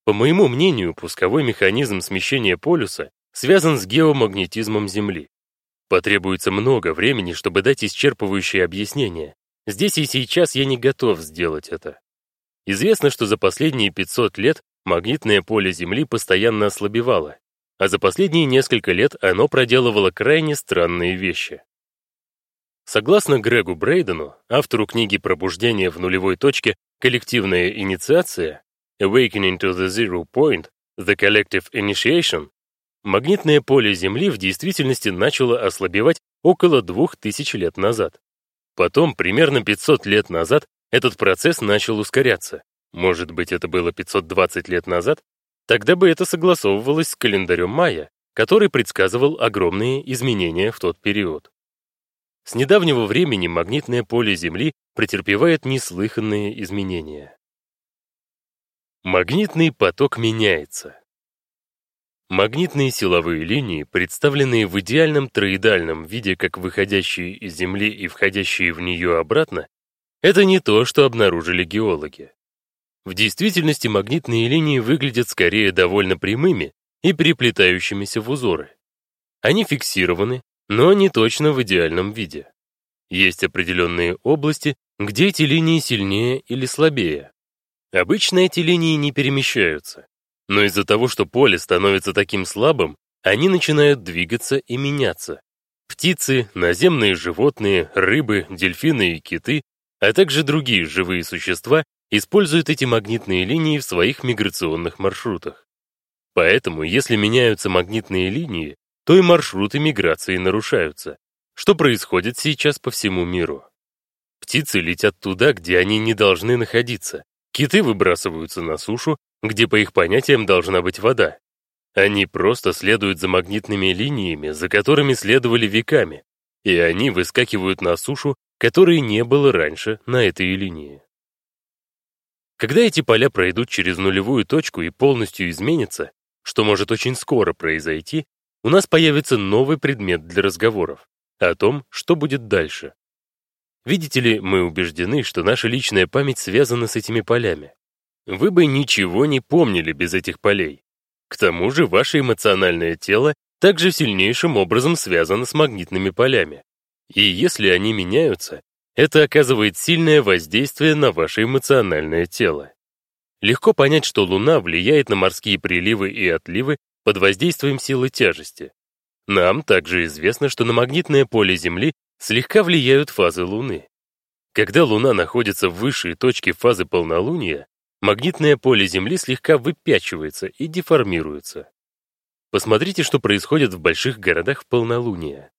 A: По моему мнению, пусковой механизм смещения полюса связан с геомагнетизмом Земли. Потребуется много времени, чтобы дать исчерпывающее объяснение. Здесь и сейчас я не готов сделать это. Известно, что за последние 500 лет магнитное поле Земли постоянно ослабевало, а за последние несколько лет оно проделывало крайне странные вещи. Согласно Грегу Брейдену, автору книги «Пробуждение в нулевой точке. Коллективная инициация» Awakening to the Zero Point, The Collective Initiation, магнитное поле Земли в действительности начало ослабевать около 2000 лет назад. Потом, примерно 500 лет назад, этот процесс начал ускоряться. Может быть, это было 520 лет назад? Тогда бы это согласовывалось с календарем Майя, который предсказывал огромные изменения в тот период. С недавнего времени магнитное поле Земли претерпевает неслыханные изменения. Магнитный поток меняется. Магнитные силовые линии, представленные в идеальном троидальном виде как выходящие из Земли и входящие в нее обратно, это не то, что обнаружили геологи. В действительности магнитные линии выглядят скорее довольно прямыми и переплетающимися в узоры. Они фиксированы, но не точно в идеальном виде. Есть определенные области, где эти линии сильнее или слабее. Обычно эти линии не перемещаются, но из-за того, что поле становится таким слабым, они начинают двигаться и меняться. Птицы, наземные животные, рыбы, дельфины и киты, а также другие живые существа используют эти магнитные линии в своих миграционных маршрутах. Поэтому, если меняются магнитные линии, то и маршруты миграции нарушаются, что происходит сейчас по всему миру. Птицы летят туда, где они не должны находиться, киты выбрасываются на сушу, где по их понятиям должна быть вода. Они просто следуют за магнитными линиями, за которыми следовали веками, и они выскакивают на сушу, которой не было раньше на этой линии. Когда эти поля пройдут через нулевую точку и полностью изменятся, что может очень скоро произойти, у нас появится новый предмет для разговоров о том, что будет дальше. Видите ли, мы убеждены, что наша личная память связана с этими полями. Вы бы ничего не помнили без этих полей. К тому же ваше эмоциональное тело также сильнейшим образом связано с магнитными полями. И если они меняются, это оказывает сильное воздействие на ваше эмоциональное тело. Легко понять, что Луна влияет на морские приливы и отливы под воздействием силы тяжести. Нам также известно, что на магнитное поле Земли слегка влияют фазы Луны. Когда Луна находится в высшей точке фазы полнолуния, магнитное поле Земли слегка выпячивается и деформируется. Посмотрите, что происходит в больших городах в полнолуние.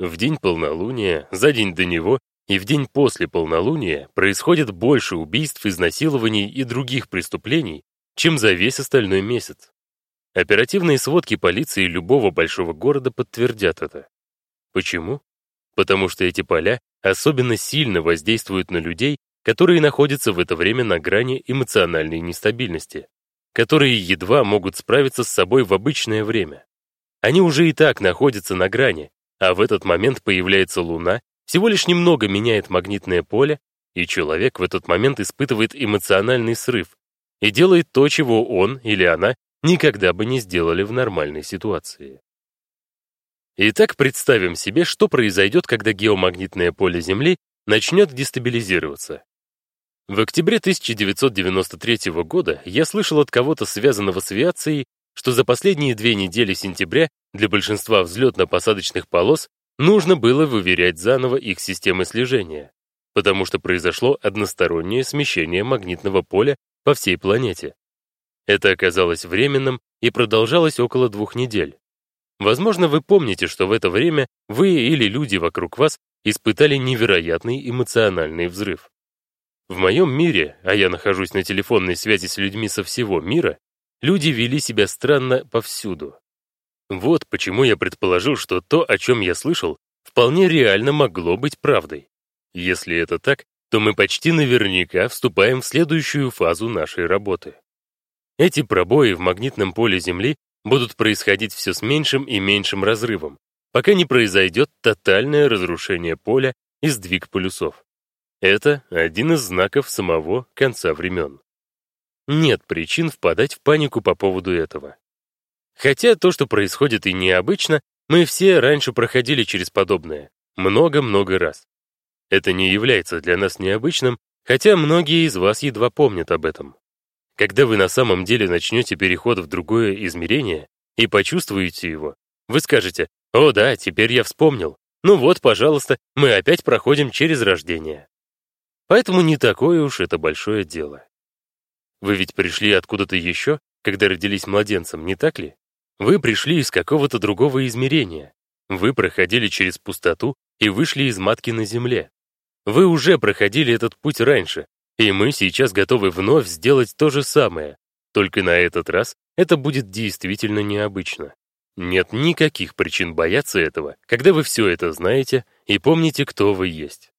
A: В день полнолуния, за день до него и в день после полнолуния происходит больше убийств, изнасилований и других преступлений, чем за весь остальной месяц. Оперативные сводки полиции любого большого города подтвердят это. Почему? Потому что эти поля особенно сильно воздействуют на людей, которые находятся в это время на грани эмоциональной нестабильности, которые едва могут справиться с собой в обычное время. Они уже и так находятся на грани, а в этот момент появляется Луна всего лишь немного меняет магнитное поле, и человек в этот момент испытывает эмоциональный срыв и делает то, чего он или она никогда бы не сделали в нормальной ситуации. Итак, представим себе, что произойдет, когда геомагнитное поле Земли начнет дестабилизироваться. В октябре 1993 года я слышал от кого-то, связанного с авиацией, что за последние две недели сентября для большинства взлетно-посадочных полос Нужно было выверять заново их системы слежения, потому что произошло одностороннее смещение магнитного поля по всей планете. Это оказалось временным и продолжалось около двух недель. Возможно, вы помните, что в это время вы или люди вокруг вас испытали невероятный эмоциональный взрыв. В моем мире, а я нахожусь на телефонной связи с людьми со всего мира, люди вели себя странно повсюду. Вот почему я предположил, что то, о чем я слышал, вполне реально могло быть правдой. Если это так, то мы почти наверняка вступаем в следующую фазу нашей работы. Эти пробои в магнитном поле Земли будут происходить все с меньшим и меньшим разрывом, пока не произойдет тотальное разрушение поля и сдвиг полюсов. Это один из знаков самого конца времен. Нет причин впадать в панику по поводу этого. Хотя то, что происходит и необычно, мы все раньше проходили через подобное. Много-много раз. Это не является для нас необычным, хотя многие из вас едва помнят об этом. Когда вы на самом деле начнете переход в другое измерение и почувствуете его, вы скажете «О да, теперь я вспомнил. Ну вот, пожалуйста, мы опять проходим через рождение». Поэтому не такое уж это большое дело. Вы ведь пришли откуда-то еще, когда родились младенцем, не так ли? Вы пришли из какого-то другого измерения. Вы проходили через пустоту и вышли из матки на земле. Вы уже проходили этот путь раньше, и мы сейчас готовы вновь сделать то же самое. Только на этот раз это будет действительно необычно. Нет никаких причин бояться этого, когда вы все это знаете и помните, кто вы есть.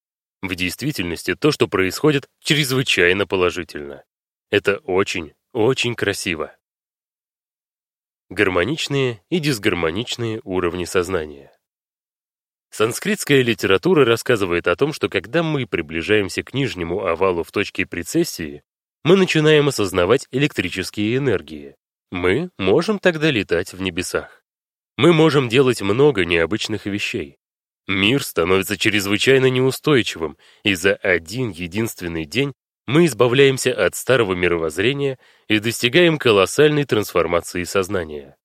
A: В действительности то, что происходит, чрезвычайно положительно. Это очень, очень красиво гармоничные и дисгармоничные уровни сознания. Санскритская литература рассказывает о том, что когда мы приближаемся к нижнему овалу в точке прецессии, мы начинаем осознавать электрические энергии. Мы можем тогда летать в небесах. Мы можем делать много необычных вещей. Мир становится чрезвычайно неустойчивым, и за один единственный день мы избавляемся от старого мировоззрения и достигаем колоссальной трансформации сознания.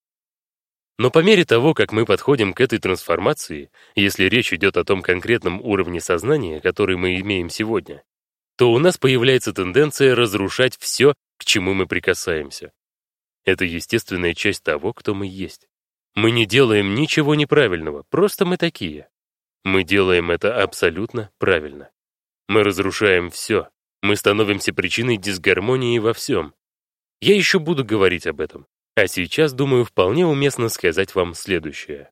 A: Но по мере того, как мы подходим к этой трансформации, если речь идет о том конкретном уровне сознания, который мы имеем сегодня, то у нас появляется тенденция разрушать все, к чему мы прикасаемся. Это естественная часть того, кто мы есть. Мы не делаем ничего неправильного, просто мы такие. Мы делаем это абсолютно правильно. Мы разрушаем все, мы становимся причиной дисгармонии во всем. Я еще буду говорить об этом, а сейчас, думаю, вполне уместно сказать вам следующее.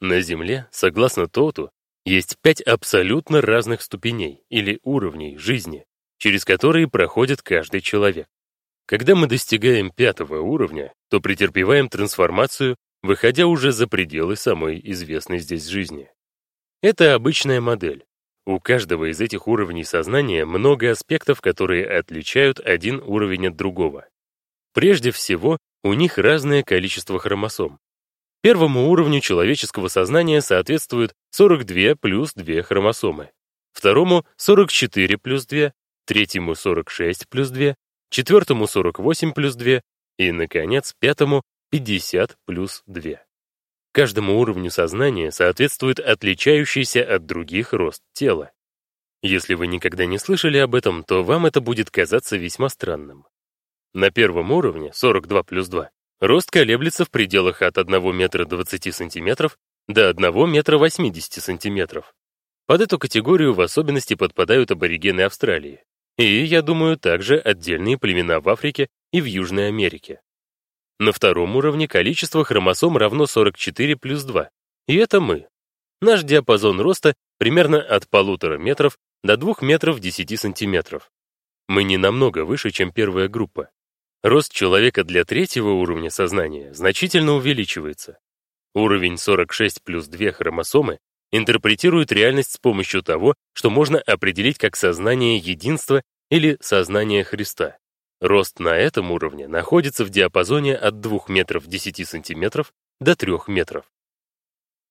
A: На Земле, согласно Тоту, есть пять абсолютно разных ступеней или уровней жизни, через которые проходит каждый человек. Когда мы достигаем пятого уровня, то претерпеваем трансформацию, выходя уже за пределы самой известной здесь жизни. Это обычная модель. У каждого из этих уровней сознания много аспектов, которые отличают один уровень от другого. Прежде всего, у них разное количество хромосом. Первому уровню человеческого сознания соответствует 42 плюс 2 хромосомы, второму — 44 плюс 2, третьему — 46 плюс 2, четвертому — 48 плюс 2 и, наконец, пятому — 50 плюс 2. Каждому уровню сознания соответствует отличающийся от других рост тела. Если вы никогда не слышали об этом, то вам это будет казаться весьма странным. На первом уровне, 42 плюс 2, Рост колеблется в пределах от 1 метра 20 сантиметров до 1 метра 80 сантиметров. Под эту категорию в особенности подпадают аборигены Австралии. И, я думаю, также отдельные племена в Африке и в Южной Америке. На втором уровне количество хромосом равно 44 плюс 2. И это мы. Наш диапазон роста примерно от полутора метров до 2 метров 10 сантиметров. Мы не намного выше, чем первая группа. Рост человека для третьего уровня сознания значительно увеличивается. Уровень 46 плюс 2 хромосомы интерпретирует реальность с помощью того, что можно определить как сознание единства или сознание Христа. Рост на этом уровне находится в диапазоне от 2 метров 10 сантиметров до 3 метров.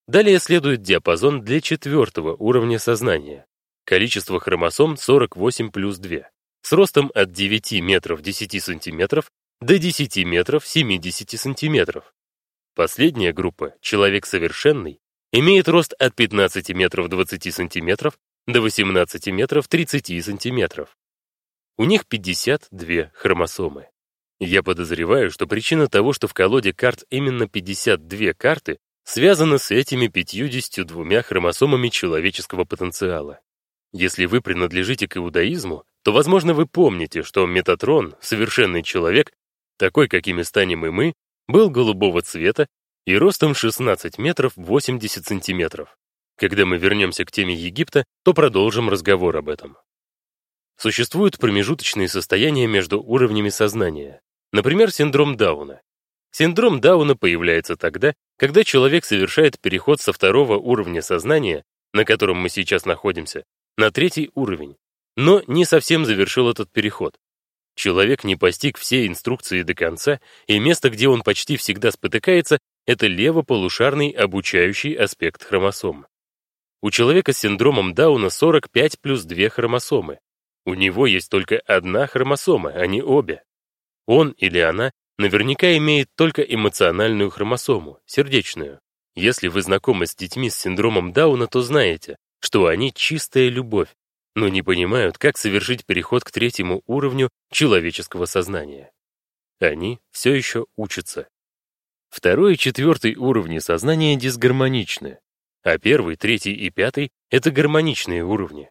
A: Далее следует диапазон для четвертого уровня сознания. Количество хромосом 48 плюс 2 с ростом от 9 метров 10 сантиметров до 10 метров 70 сантиметров. Последняя группа, человек совершенный, имеет рост от 15 метров 20 сантиметров до 18 метров 30 сантиметров. У них 52 хромосомы. Я подозреваю, что причина того, что в колоде карт именно 52 карты, связана с этими 52 хромосомами человеческого потенциала. Если вы принадлежите к иудаизму, то, возможно, вы помните, что Метатрон, совершенный человек, такой, какими станем и мы, был голубого цвета и ростом 16 метров 80 сантиметров. Когда мы вернемся к теме Египта, то продолжим разговор об этом. Существуют промежуточные состояния между уровнями сознания. Например, синдром Дауна. Синдром Дауна появляется тогда, когда человек совершает переход со второго уровня сознания, на котором мы сейчас находимся, на третий уровень, но не совсем завершил этот переход. Человек не постиг все инструкции до конца, и место, где он почти всегда спотыкается, это левополушарный обучающий аспект хромосом. У человека с синдромом Дауна 45 плюс 2 хромосомы. У него есть только одна хромосома, а не обе. Он или она наверняка имеет только эмоциональную хромосому, сердечную. Если вы знакомы с детьми с синдромом Дауна, то знаете, что они чистая любовь, но не понимают, как совершить переход к третьему уровню человеческого сознания. Они все еще учатся. Второй и четвертый уровни сознания дисгармоничны, а первый, третий и пятый — это гармоничные уровни.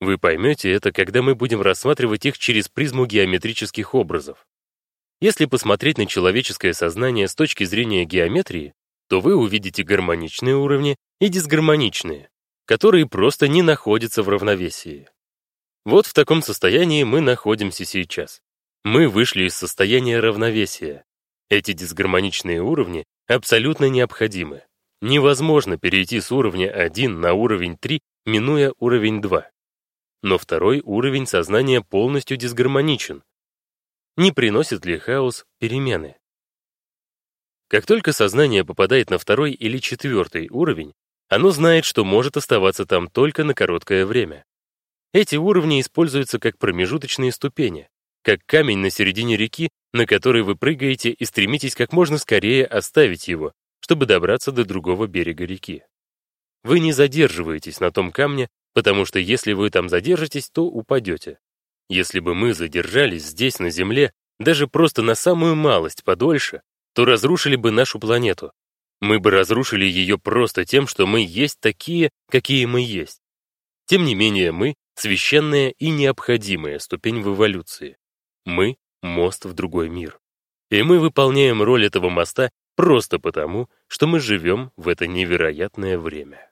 A: Вы поймете это, когда мы будем рассматривать их через призму геометрических образов. Если посмотреть на человеческое сознание с точки зрения геометрии, то вы увидите гармоничные уровни и дисгармоничные которые просто не находятся в равновесии. Вот в таком состоянии мы находимся сейчас. Мы вышли из состояния равновесия. Эти дисгармоничные уровни абсолютно необходимы. Невозможно перейти с уровня 1 на уровень 3, минуя уровень 2. Но второй уровень сознания полностью дисгармоничен. Не приносит ли хаос перемены? Как только сознание попадает на второй или четвертый уровень, оно знает, что может оставаться там только на короткое время. Эти уровни используются как промежуточные ступени, как камень на середине реки, на который вы прыгаете и стремитесь как можно скорее оставить его, чтобы добраться до другого берега реки. Вы не задерживаетесь на том камне, потому что если вы там задержитесь, то упадете. Если бы мы задержались здесь, на Земле, даже просто на самую малость подольше, то разрушили бы нашу планету, мы бы разрушили ее просто тем, что мы есть такие, какие мы есть. Тем не менее, мы — священная и необходимая ступень в эволюции. Мы — мост в другой мир. И мы выполняем роль этого моста просто потому, что мы живем в это невероятное время.